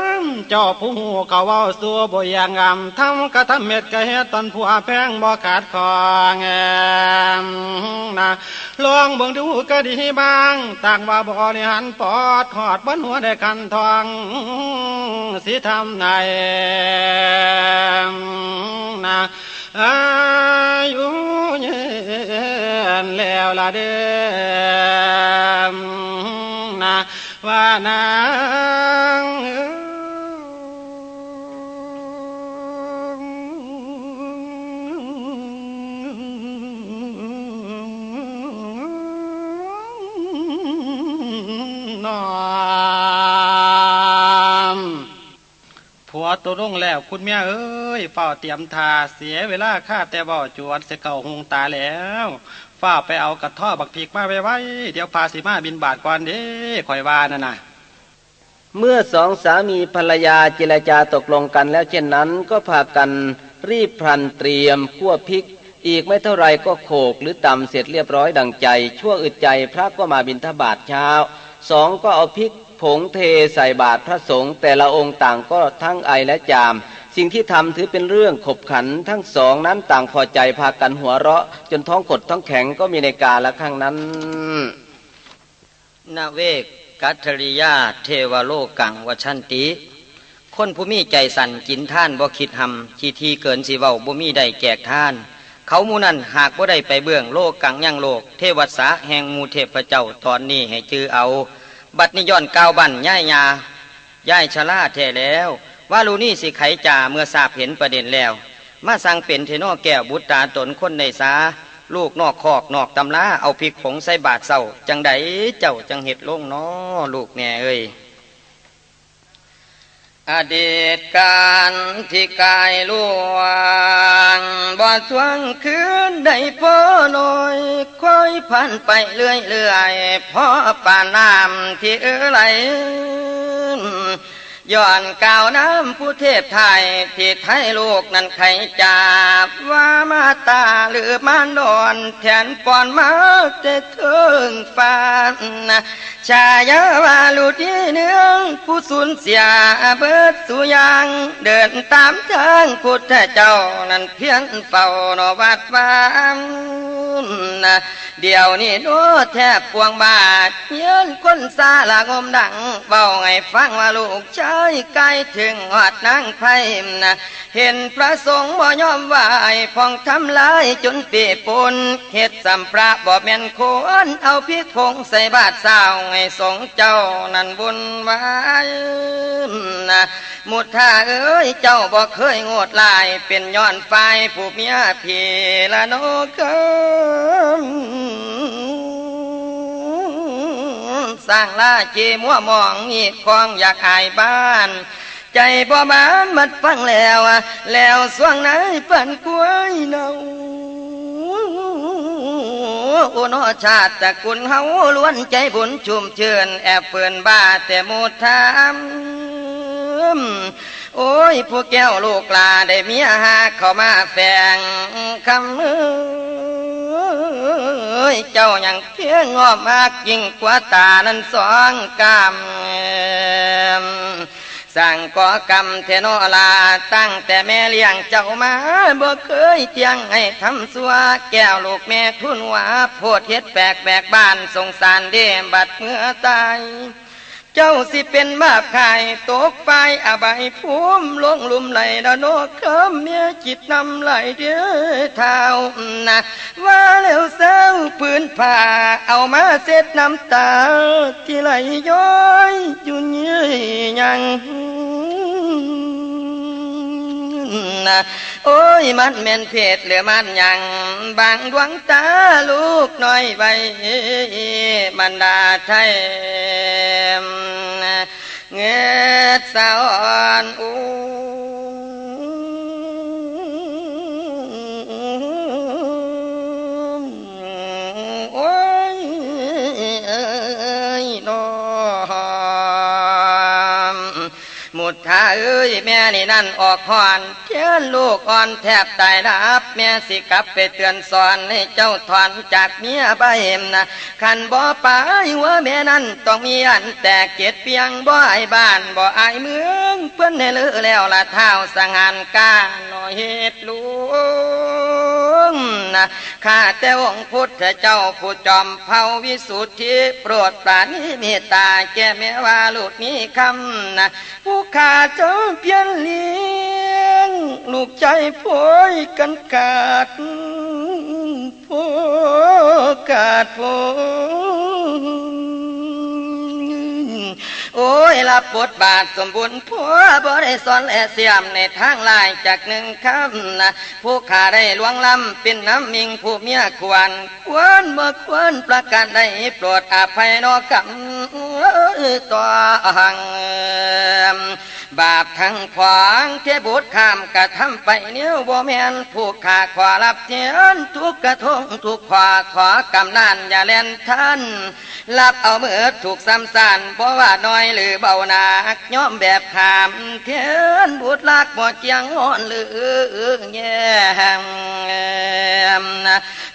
อ เจ้าผู้หูเขาว่าสัวบ่ยางงามทำกระทำเม็ดกระเฮ็ดตอนผัวแพงบ่ขาดคอแงมนะลองเบิ่งดูก็ดีบ้างต่างว่าบ่ริหันปอดหอดบนหัวได้กันทองสิทำในนะอายุเย็นแล้วละเด้อนะว่านา แล้วคุณเมียเอ้ยเฝ้าเตรียมทาเสียเวลาข้าแต่บ่จวนเสเก่าหงตาแล้วเฝ้าไปเอากระท่อบักพีกมาไว้ไว้ เดี๋ยวพาสิมาบินบาทก่อนเด้คอยว่านั่นน่ะเมื่อสองสามีภรรยาเจรจาตกลงกันแล้วเช่นนั้นก็พากันรีบพลันเตรียมขั้วพริก อีกไม่เท่าไรก็โขกหรือตำเสร็จเรียบร้อยดังใจ ชั่วอึดใจพระก็มาบินทบาทเช้าสองก็เอาพริก ผงเทใส่บาตรพระสงฆ์แต่ละองค์ต่างก็ทั้งไอและจาม สิ่งที่ทำถือเป็นเรื่องขบขันทั้งสองนั้นต่างพอใจพากันหัวเราะ จนท้องกดท้องแข็งก็มีในกาละครั้งนั้นนาเวกกัตริยาเทวโลกังวชันติคนผู้มีใจสั่นกินท่านบ่คิดหำขีทีเกินสิเว้าบ่มีได้แจกท่าน เขามูนั่นหากบ่ได้ไปเบื้องโลกกังยังโลก เทวสาแห่งมูเทพเจ้าตอนนี้ให้จือเอา บัดนิย้อนกาวบันย่ายยาย่ายชลาแท้แล้ว ว่าลูนี่สิไขจ่าเมื่อทราบเห็นประเด็นแล้ว มาสั่งเป็นเทนอแก้วบุตรตาตนคนในสาลูกนอกคอกนอกตำลาเอาพริกผงใส่บาทเศร้าจังใดเจ้าจังเห็ดลงน้อลูกแน่เอ้ย อดีตการที่กายล่วงบ่สวงคืนได้พอหน่อยค่อยพันไปเรื่อยเรื่อยพอป่าน้ำที่เออไหล ย้อนก่าวน้ำผู้เทพไทยที่ไทยโลกนั้นใครจาบว่ามาตาหรือมานดอนแทนปอนมาเตถึงฟ้าชายาวาลุที่เนืองผู้สูญเสียเบิดสุยังเดินตามทางพุทธเจ้านั้นเพียงเฝ้านวัดวามเดี๋ยวนี้โนแทบพวงบาทเยืนคนซาลางมดังเบาไงฟังว่าลูกชายใกล้ถึงหอดนางไพ่นะเห็นพระสงฆ์บ่ยอมไหวพองทำลายจนปีปุนเฮ็ดสัมพระบ่แม่นคนเอาพิกผงใส่บาทสาวไงสงเจ้านั่นบุญไว้นะมุทาเอ้ยเจ้าบ่เคยงดลายเป็นย้อนไฟผู้เมียพีละโนก สร้างลาเจมัวมองมีคองอยากอายบ้านใจบ่บานมัดฟังแล้วแล้วสวงไหนปันกล้วยเนาอุนอชาติตะกุลเฮาล้วนใจบุญชุ่มเชิญแอบเฟื่นบ้าแต่มุทามโอ้ยผู้แก้วลูกลาได้เมียหาเข้ามาแฝงคำเอ้ ยเจ้ายังเพียงงอมากยิ่งกว่าตานั้นสองกำสั่งก่อกรรมเทโนลาตั้งแต่แม่เลี้ยงเจ้ามาบ่เคยเที่ยงให้ทำสัวแก้วลูกแม่ทุนวาโพดเฮ็ดแปลกแบกบ้านสงสารเดมบัดเมื่อตาย เจ้าสิเป็นบาปไข่ตกไปอาบายภูมิลงลุมไหลดานเคำเมียจิตนำไหลเดือเท้านะว่าแล้วเศร้าปืนผ่าเอามาเส็ดน้ำตา ที่ไหลย้อยอยู่เยี่ยยัง นะโอ้ยมันแม่นเพศหรือมันยังบางดวงตาลูกน้อยใบมันดาไทยเงดสาวอ่อนอู้ มุดท่าเอ้ยแม่นี่นั่นออกหอนเทียนลูกอ่อนแทบตายดับ แม่สิกลับไปเตือนสอนให้เจ้าถอนจากเมียใบเห็มนะขันบ่ป่าหัวแม่นั่นต้องมีอันแตกเกียดเปียงบ่ไอบ้านบ่ไอเมืองเพื่อนให้เลือแล้วละเท้าสังหารกาหน่อยเหตุลูกนะข้าแต่องค์พุทธเจ้าผู้จอมเผาวิสุทธิโปรดปราณีเมตตาแก่แม่ว่าลูกนี้คำนะผู้ข้าเจ้าเพียนเลี้ยง ลูกใจโพยกันกาดพกาดพ โอ้ยรับบทบาทสมบูรณ์ผัวบ่ได้สอนและเสียมในทางลายจากหนึ่งคำนะผู้ขาได้ลวงล้ำเป็นน้ำมิงผู้เมียควรควรเมื่อควรประการได้โปรดอภัยนอกรรมตัวหังบาปทั้งขวางเทบุตรข้ามกระทำไปเนี้ยวบ่แมนผู้ขาขวารับเทียนทุกกระทงทุกขวาขวากำนานอย่าเล่นท่านรับเอาเมื่อถูกซ้ำสานเพราะว่าน้อยหรือเบาหนักย้อมแบบขามเทียนบุตรลักบ่เจียงอ่อนหรือแย่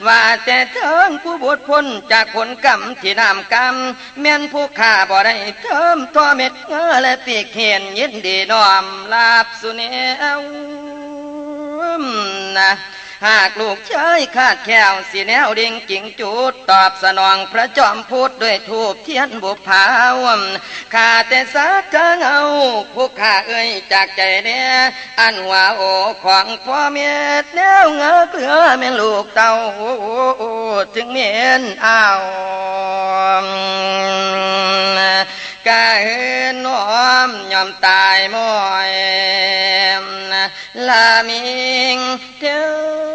ว่าแต่เถิงผู้บุตรพ้นจากผลกรรมที่นำกรรมแม่นผู้ข้าบ่ได้เทิมตัวเม็ดเงอและปีกเห็นยินดีน้อมลาบสุเนวนะ หากลูกเชยขาดแควสีแนวดิ่งกิ่งจูด ตอบสนองพระจอมพูดด้วยทูบเทียนบุพภาวมข้าแต่สักกางเอาผู้ข้าเอ้ยจากใจเนี้ยอันหัวโอของพ่อเมียแนวเงาเกลือแม่ลูกเต้าถึงเมียนอ้าวกาเห็นน้อมยอมตายมอยลามิงเทโอ้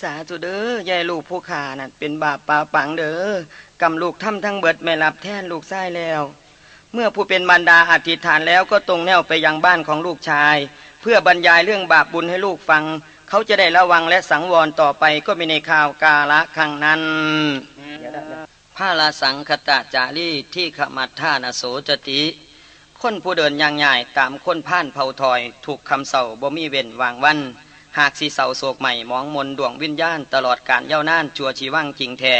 สาธุเด้อยายลูกผู้ขานั่นเป็นบาปปาปังเด้อกำลูกทำทั้งเบิดไม่รับแทนลูกไส้แล้ว เมื่อผู้เป็นบรรดาอธิษฐานแล้วก็ตรงแนวไปยังบ้านของลูกชาย เพื่อบรรยายเรื่องบาปบุญให้ลูกฟัง เขาจะได้ระวังและสังวรต่อไปก็มีในข่าวกาละครั้งนั้นพระลาสังคตาจารีที่ขมัดท่านโสจติคนผู้เดินย่างใหญ่ตามคนผ่านเผาถอย ถูกคำเศร้าบ่มีเว้นวางวัน หากสีเศร้าโศกใหม่มองมนดวงวิญญาณตลอดการเย้านานจัวชีว่างจริงแท้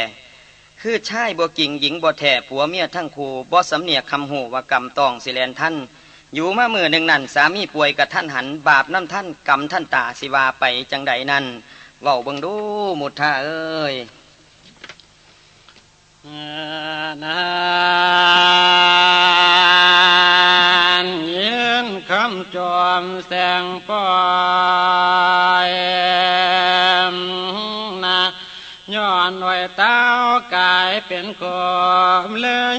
คือชายบ่กิ่งหญิงบ่แท่ผัวเมียทั้งคู่บ่สำเนียกคำหูว่ากรรมตองสิแลนท่าน อยู่มามือหนึ่งนั่นสามีป่วยกับท่านหัน บาปน้ำท่านกรรมท่านตาสิวาไปจังใดนั่นเว้าเบิ่งดูมุทธาเอ้ยนานยินคำจอมแสงปอยนะย้อนไว้เต้ากายเป็นคมเลย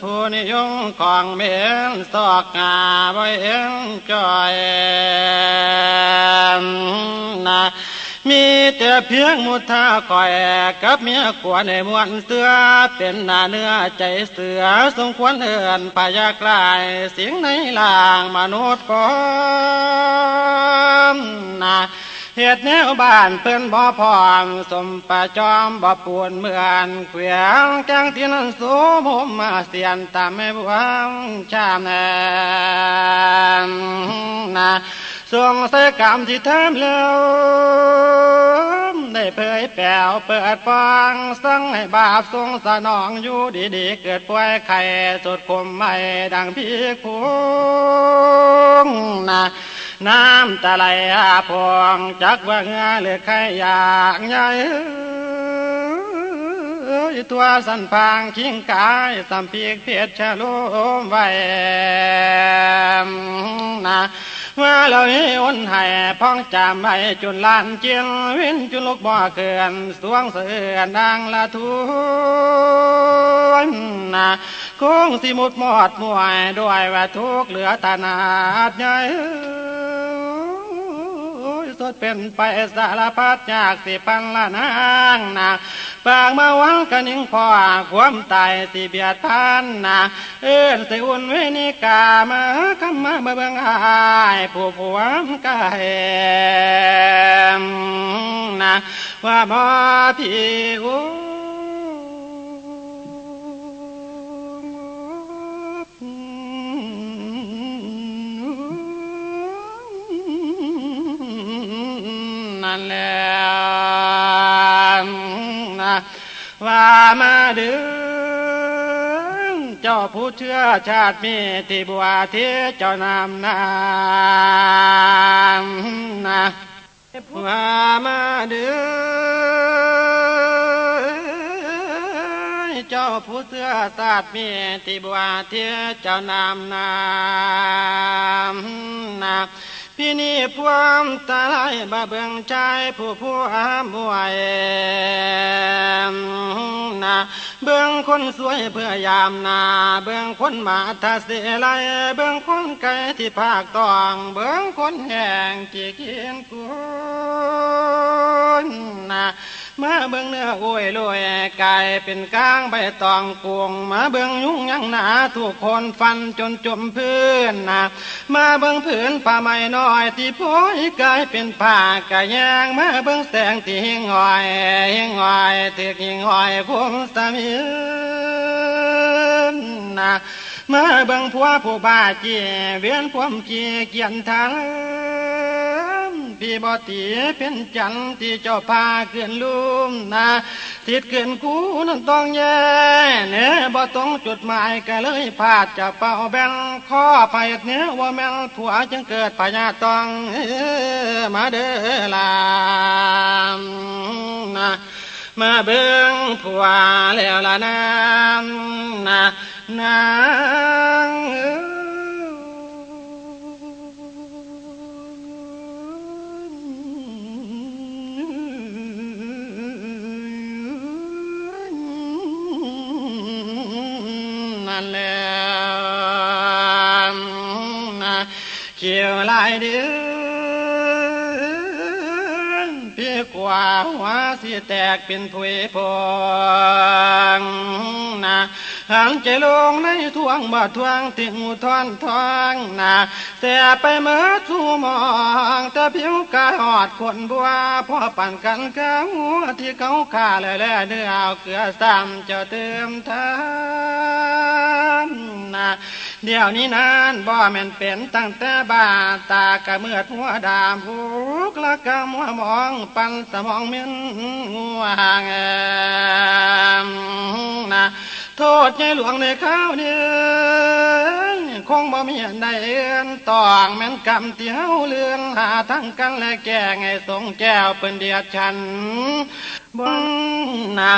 ผู้นิยมของเมนสอกงาไว้เอ็นจอยนะมีแต่เพียงมุทาคอยกับเมียขวในมวนเสือเป็นหน้าเนื้อใจเสือสมควรเอินพยากลายเสียงในลางมนุษย์ก่อนนะ เหตุแนวบ้านเพื่อนบ่พร้อมสมประจอมบ่ปวนเมือนเขวียงจังที่นั้นสูผมมาเสียนตามไม่บวงชามแนนะทรงใส่กรรมที่ทำแล้วได้เผยแป้วเปิดฟังสั่งให้บาปทรงสนองอยู่ดีๆ เกิดป่วยไข้สุดคมไม่ดังพีกพวงนะ น้ำตะไหลอาพองจักว่าเงาเหลือใครอยากใหญ่ตัวสันพางขิงกายสัมพีกเพียรชะลุมไว้นะ ว่าเรานี้อนให้พ้องจามไห้จุนลานเจียงวินจุนลูกบ่อเกินสวงเสือนดังละทุนนะคงสิมุดหมอดมวยด้วยว่าทุกเหลือตานาดใหญ่ สดเป็นไปสารพัดยากสิพันละนางนาปางมาวังกันยิงพ่อความตายสิเบียดพันนาเอื้อนสิอุ่นเวนิกามาคำมาเบิ่งอายผู้ผัวมกายนะว่าบ่พี่โอ้ นั่นและนะว่ามาดือเจ้าผู้เชื่อชาติมีที่บัวเทเจ้านำนามนะว่ามาดือเจ้าผู้เชื่อชาติมีที่บัวเทเจ้านำนามนะ พี่นี่พวมตาลายบาเบืองใจผู้ผู้อามวยนะเบืองคนสวยเพื่อยามนา เบืองคนมาทาเสลายเบืองคนไก่ที่ภาคตอง เบืองคนแห่งที่เกียนกุนนะมาเบื้องเนื้อโอยลอยกายเป็นก้างใบตองกวง มาเบื้องยุ่งยังหนาถูกคนฟันจนจมพื้นนะมาเบื้องผืนผ้าไหมน้อยที่พ้อยกายเป็นผ้ากะยางมาเบื้องแสงที่หิงหอยหิงหอยถือหิงหอยผมสามีนะมาเบื้องผัวผู้บาเจีเวียนพวมเกียเกียนทางพี่บอตีเป็นจันที่เจ้าพาเกินลุ่มนาทิดเกินกูนั่นต้องแย่เนื้อบ่ตรงจุดหมายก็เลยพลาดจากเป่าแบงข้อไปเนื้อว่าแมงผัวจึงเกิดปัญญาตองมาเด้อลามนะมาเบิ่งผัวแล้วละนางนะนาง nam chiều lại đến phía quả hóa xia tẹt bên thuế phong ลายเดือกว่างใจลงในทวงบ่ทวงติงทอนทองนะแต่ไปเมื่อทู่มองแต่ผิวกายหอดคนบัวพ่อปั่นกันกะหัวที่เขาขาแล่แล่เนื้อเอาเกลือซ้ำจะเติมทานนะเดี๋ยวนี้นานบ่แม่นเป็นตั้งแต่บาตากะเมื่อหัวดามผูกละกะมัวมองปันสมองเม่นงัวหางนะโทษใจหลวงในข้าวเนี่ยคงบ่มีอันใดเอื้อนตองแม่นกำเตียวเรื่องหาทั้งกันและแก่ไงสงแก้วเป็นเดียดฉันบ่นะ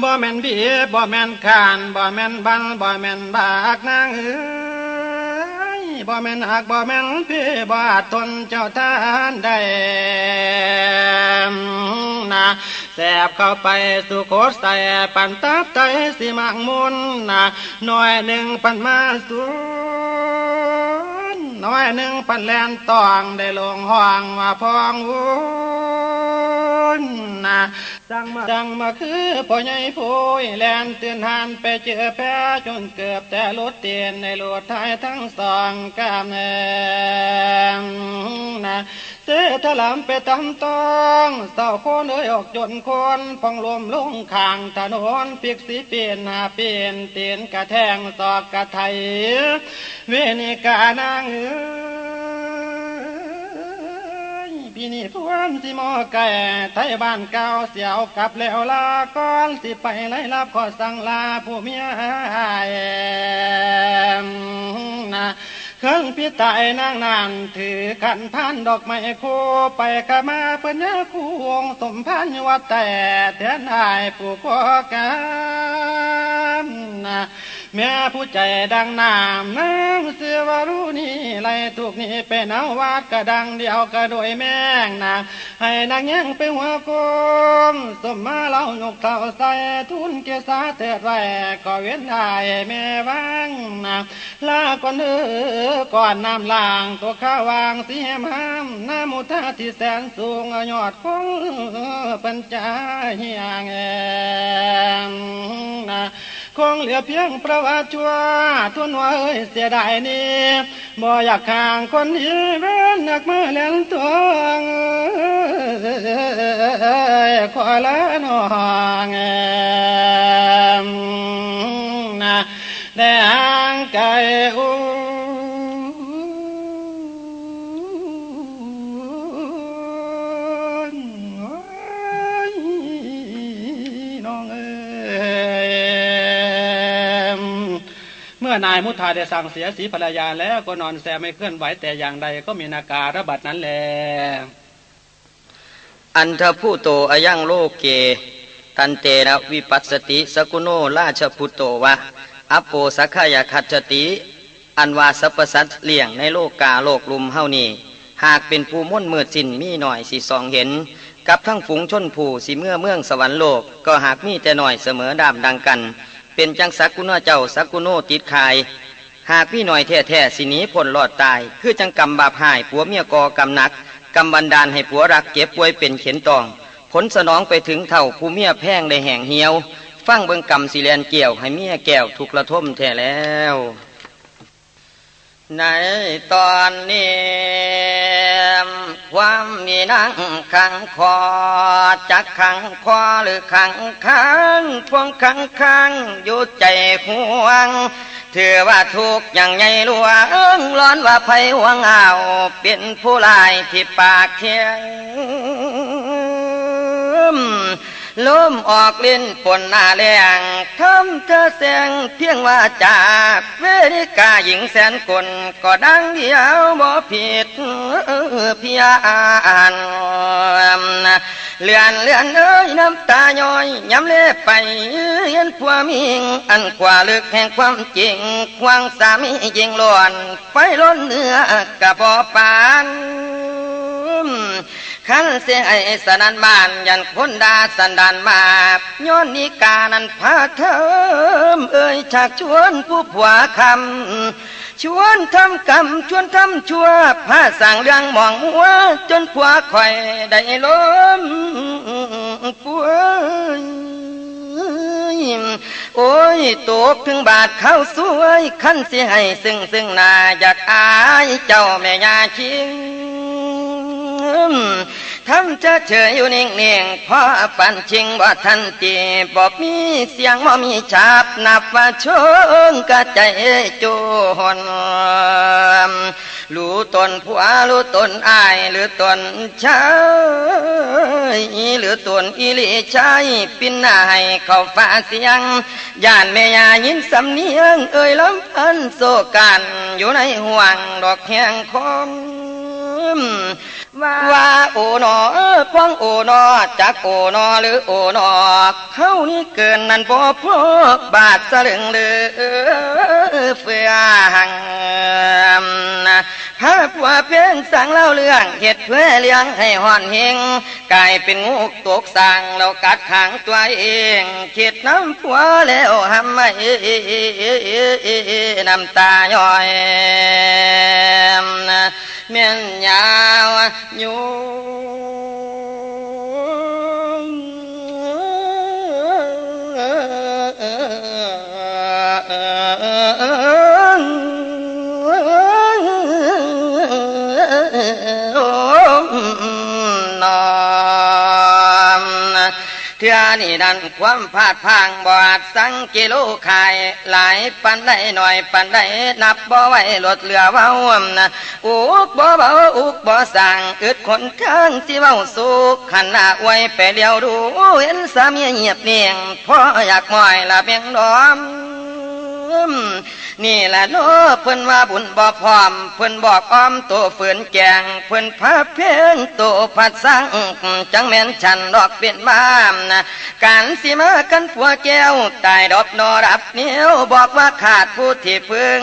บ่แม่นเบียบ่แม่นขานบ่แม่นบันบ่แม่นบากนางเอ้ ยบ่แม่นหักบ่แม่นพี่บ่อาจทนเจ้าท่านได้นะแสบเข้าไปสู่โคตรใส่ปันตับใจสิมังมุนนะหน่อยหนึ่งปันมาสูนน้อยหนึ่งปันแลนตองได้ลงห้องมาพองวุนนะดังมาดังมาคือพ่อใหญ่พูยแลนเตือนหันไปเจอแพ้จนเกือบแต่รถเตียนในรถไทยทั้งสองกามเนนะเสถลำไปตำตองเศร้าโคนเอ้ยออกจนคนพองลมลงข้างถนนปีกสีเปลี่ยนหาเปลี่ยนเตียนกระแทงศอกกระไทยเวนิกานางเอ้ พี่นี่พวนสิมอแก่ไทยบ้านเก่าเสียวกลับแล้วลาก่อนสิไปไล่รับขอสั่งลาผู้เมียนะ เครื่องพี่ตายนางนาน ถือขันพันดอกไม้โคไปกมาเปิ้นยาคูวงสมพันวัดแต่แทนหายผู้ก่อกันแม่ผู้ใจดังน้ำน้ำเสือวารุนี่ไล่ถูกนี่เป็นเอาวาดกระดังเดียวกระโดยแม่งนะให้นางแยังไปหัวกลมสมมาเล่ายกเท่าใส่ทุนเกษาเถิดไรก็เว้นได้แม่ว่างนะลาก่อนเออก่อนน้ำล่างตัวข้าวางเสียมห้ามน้ำมุทาที่แสนสูงยอดคงปัญจาเฮียงเองนะคงเหลือเพียงประวัติชั่วทุนว่าเอ้ยเสียดายนี่บ่อยากข้างคนนี้เว้นนักมาเล่นตัวขอละนองนะได้ห่างไกลอู้ มื่อนายมุทาได้สั่งเสียสีภรรยาแล้วก็นอนแซไม่เคลื่อนไหวแต่อย่างใดก็มีนาการระบัดนั้นแล อันทผู้โตอายังโลกเก ตันเตระวิปัสสติสกุโนราชพุโตวะ อัปโปสักขยคัจติ อันวาสัพสัตเลี่ยงในโลกกาโลกลุมเฮานี่หากเป็นผู้ม่นมืดสินมีหน่อยสิสองเห็น กับทั้งฝูงชนผู้สิเมื่อเมืองสวรรค์โลก ก็หากมีแต่หน่อยเสมอดามดังกัน เป็นจังสักกุโนเจ้าสักกุโนติดคาย หากพี่หน่อยแท้ๆสินีผลรอดตาย คือจังกรรมบาปหายผัวเมียกอกรรมหนักกรรมบันดาลให้ผัวรักเก็บป่วยเป็นเข็นตอง ผลสนองไปถึงเท่าผู้เมียแพ่งได้แห่งเหี่ยว ฟังเบิงกรรมสิแลนเกี่ยวให้เมียแก้วทุกระทมแท้แล้ว ในตอนนี้ความมีนังขังคอจักขังคอหรือขังค้างพวงขังค้างอยู่ใจห่วงถือว่าทุกอย่างใหญ่หลวงร้อนว่าภัยห่วงเอาเป็นผู้ลายที่ปากเทียง ลมออกลิ้นปนหน้าแรงทำเธอแสงเพียงว่าจากเวริกาหญิงแสนคนก็ดังเดียวบ่ผิดเพียนเลือนเลือนเอ้ยน้ำตาย้อยย้ำเล่ไปเห็นผัวมิงอันกว่าลึกแห่งความจริงควางสามียิงล้วนไฟล้นเนื้อกระพอปานขันเสียไอ้สนันบานยันคนดาสันดกานมาย้อนนิกานันพาเทิมเอ่ยฉากชวนผู้ผัวคำชวนทำกรรมชวนทำชั่วพาสั่งเรื่องมองมัวจนผัวคอยได้ล้มปัวโอ้ยตกถึงบาทเข้าสวยขั้นเสียให้ซึ่งซึ่งนาอยากอายเจ้าแม่ยาชิง ทำจะเฉยอยู่นิ่งๆเพราะปันชิงบ่าทันตีบอกมีเสียงบ่มีฉาบนับว่าชงกะใจจูหนรู้ตนผัวรู้ตนอายหรือตนชายหรือตนอิลิชัยปินหน้าให้เขาฟ้าเสียงย่านแม่ยายินสำเนียง เอ่ยลำพันโซกันอยู่ในห่วงดอกแหงคม ว่าโอนอพวงโอนอจักโอนอหรือโอนอเข้านี่เกินนั่นบ่พอบาทสลึงเลือเฟือหังพระผัวเพียงสั่งเล่าเรื่องเหตุเพื่อเลี้ยงให้หอนเฮงกลายเป็นงูตกสั่งเรากัดขังตัวเองคิดน้ำผัวแล้วทำไม่น้ำตาย่อยเมียนยาวอยู่เทือนี่ดันความพาดพางบอดสังกิโลขายหลายปันได้หน่อยปันได้นับบ่ไว้ลดเหลือว่านะอุกบ่เบาอุกบ่สั่งอึดคนข้างที่เว้าสุขขันหน้าไว้ไปเดียวดูเห็นสามีเงียบเนียงพ่ออยากมอยละเบียงดอม นี่แหละโนเพิ่นว่าบุญบ่พร้อม เพิ่นบอกอ้อมตัวฝืนแกง เพิ่นพาเพียงตัวผัดสังจังแม่นฉันดอกเป็นบ้ามนะการสิมากันผัวแก้ว ตายดอกนอรับเนี้ยวบอกว่าขาดผู้ที่พึง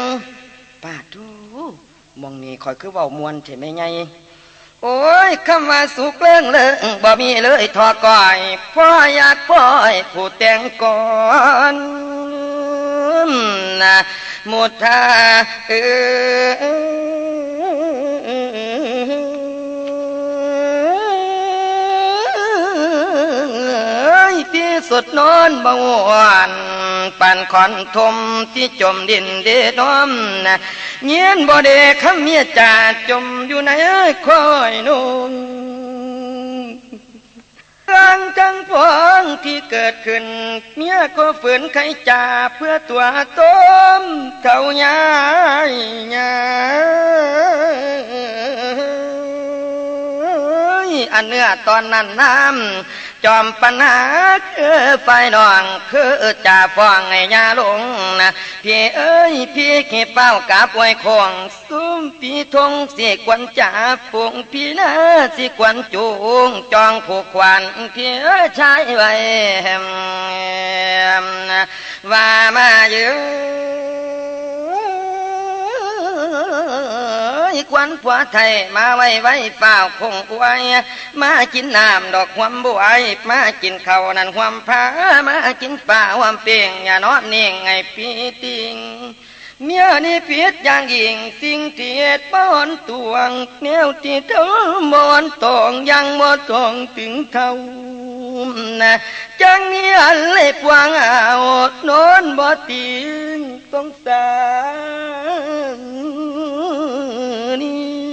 ป้าดูมองนี่คอยคือเว้ามวนเถไม่ไง โอ้ยคำว่าสุกเลื่องเลื่องบ่มีเลยทอก่อยพ่ออยากพ่อยผู้แต่งก่อนนะมุทาเออที่สุดนอนบวน ปันขอนทมที่จมดินเดดอมนะเงียนบ่เดคำเมียจ่าจมอยู่ในคอยนุ่งร่างจังพองที่เกิดขึ้น เมียก็ฝืนไขจ่าเพื่อตัวต้มเท่ายายยาอันเนื้อตอนนั้นน้ำ จอมปัญหาคือไฟนองคือจ่าฟองไงยาลงนะพี่เอ้ยพี่ขี้เป้ากับไว้คงซุ้มพี่ทงสีกวนจ่าฝงพี่นาสีกวนจูงจองผูกควันพี่เอ้ยใช้ไว้ว่ามาเยอะ ควันผัวไทยมาไว้ไว้เปล่าคงอวย มากินน้ำดอกความบวยมากินข้าวนั่นความพามากินป่าความเปียงอย่านอนนิ่งไงปีติง เมียนี่ผิดอย่างยิ่งสิ่งที่เหตุป้อนตวงแนวที่เธอมอนตองยังบ่ตองถึงเท่านะจังนี้อันเล็บวางเอานอนบ่ตีนสงสารนี่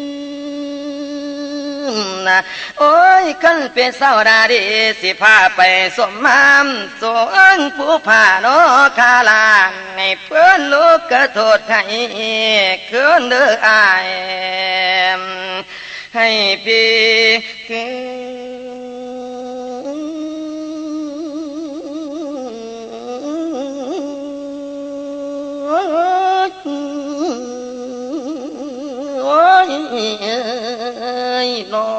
นะโอ้ยขันเป็นสาวดาดีสิพาไปสมมามสวงผู้ผ่าโนคาลานในเพื่อนลูกกระโทษให้คืนเด้ออายให้พี่โอ้ยน้อ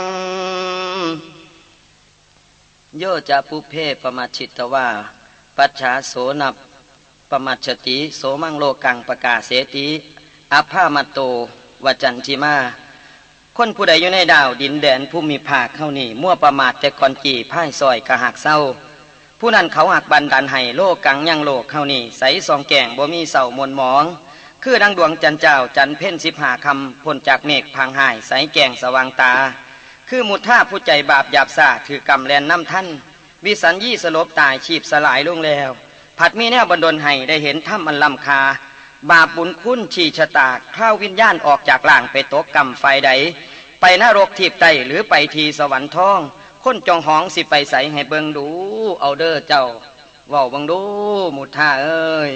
งโยจะปุเพปมาชิตว่า ปัจฉาโสนับปมัชติโสมังโลกังประกาศเสติอภามาโตวจันทิมา คนผู้ใดอยู่ในดาวดินแดนภูมิภาคเข้านี่ มั่วประมาทแต่คอนจีพ่ายซอยกะหักเศร้า ผู้นั้นเขาหักบันดันให้โลกกังยังโลกเข้านี่ ใสสองแก่งบ่มีเศร้ามนหมอง คือดังดวงจันเจ้าจันเพ่นสิบหาคำพ้นจากเมฆพังหายใสแก่งสว่างตา คือมุท่าผู้ใจบาปหยาบซาถือกรรมแลนน้ำท่านวิสัญญีสลบตายชีพสลายลงแล้ว ผัดมีแนวบันดลให้ได้เห็นถ้ำอันลำคา บาปบุญคุณชีชะตาข้าววิญญาณออกจากล่างไปตกกรรมไฟใด ไปนรกทีบไตหรือไปทีสวรรค์ท้อง คนจองหองสิไปใสให้เบิงดู เอาเด้อเจ้าว้าเบิงดูมุท่าเอ้ย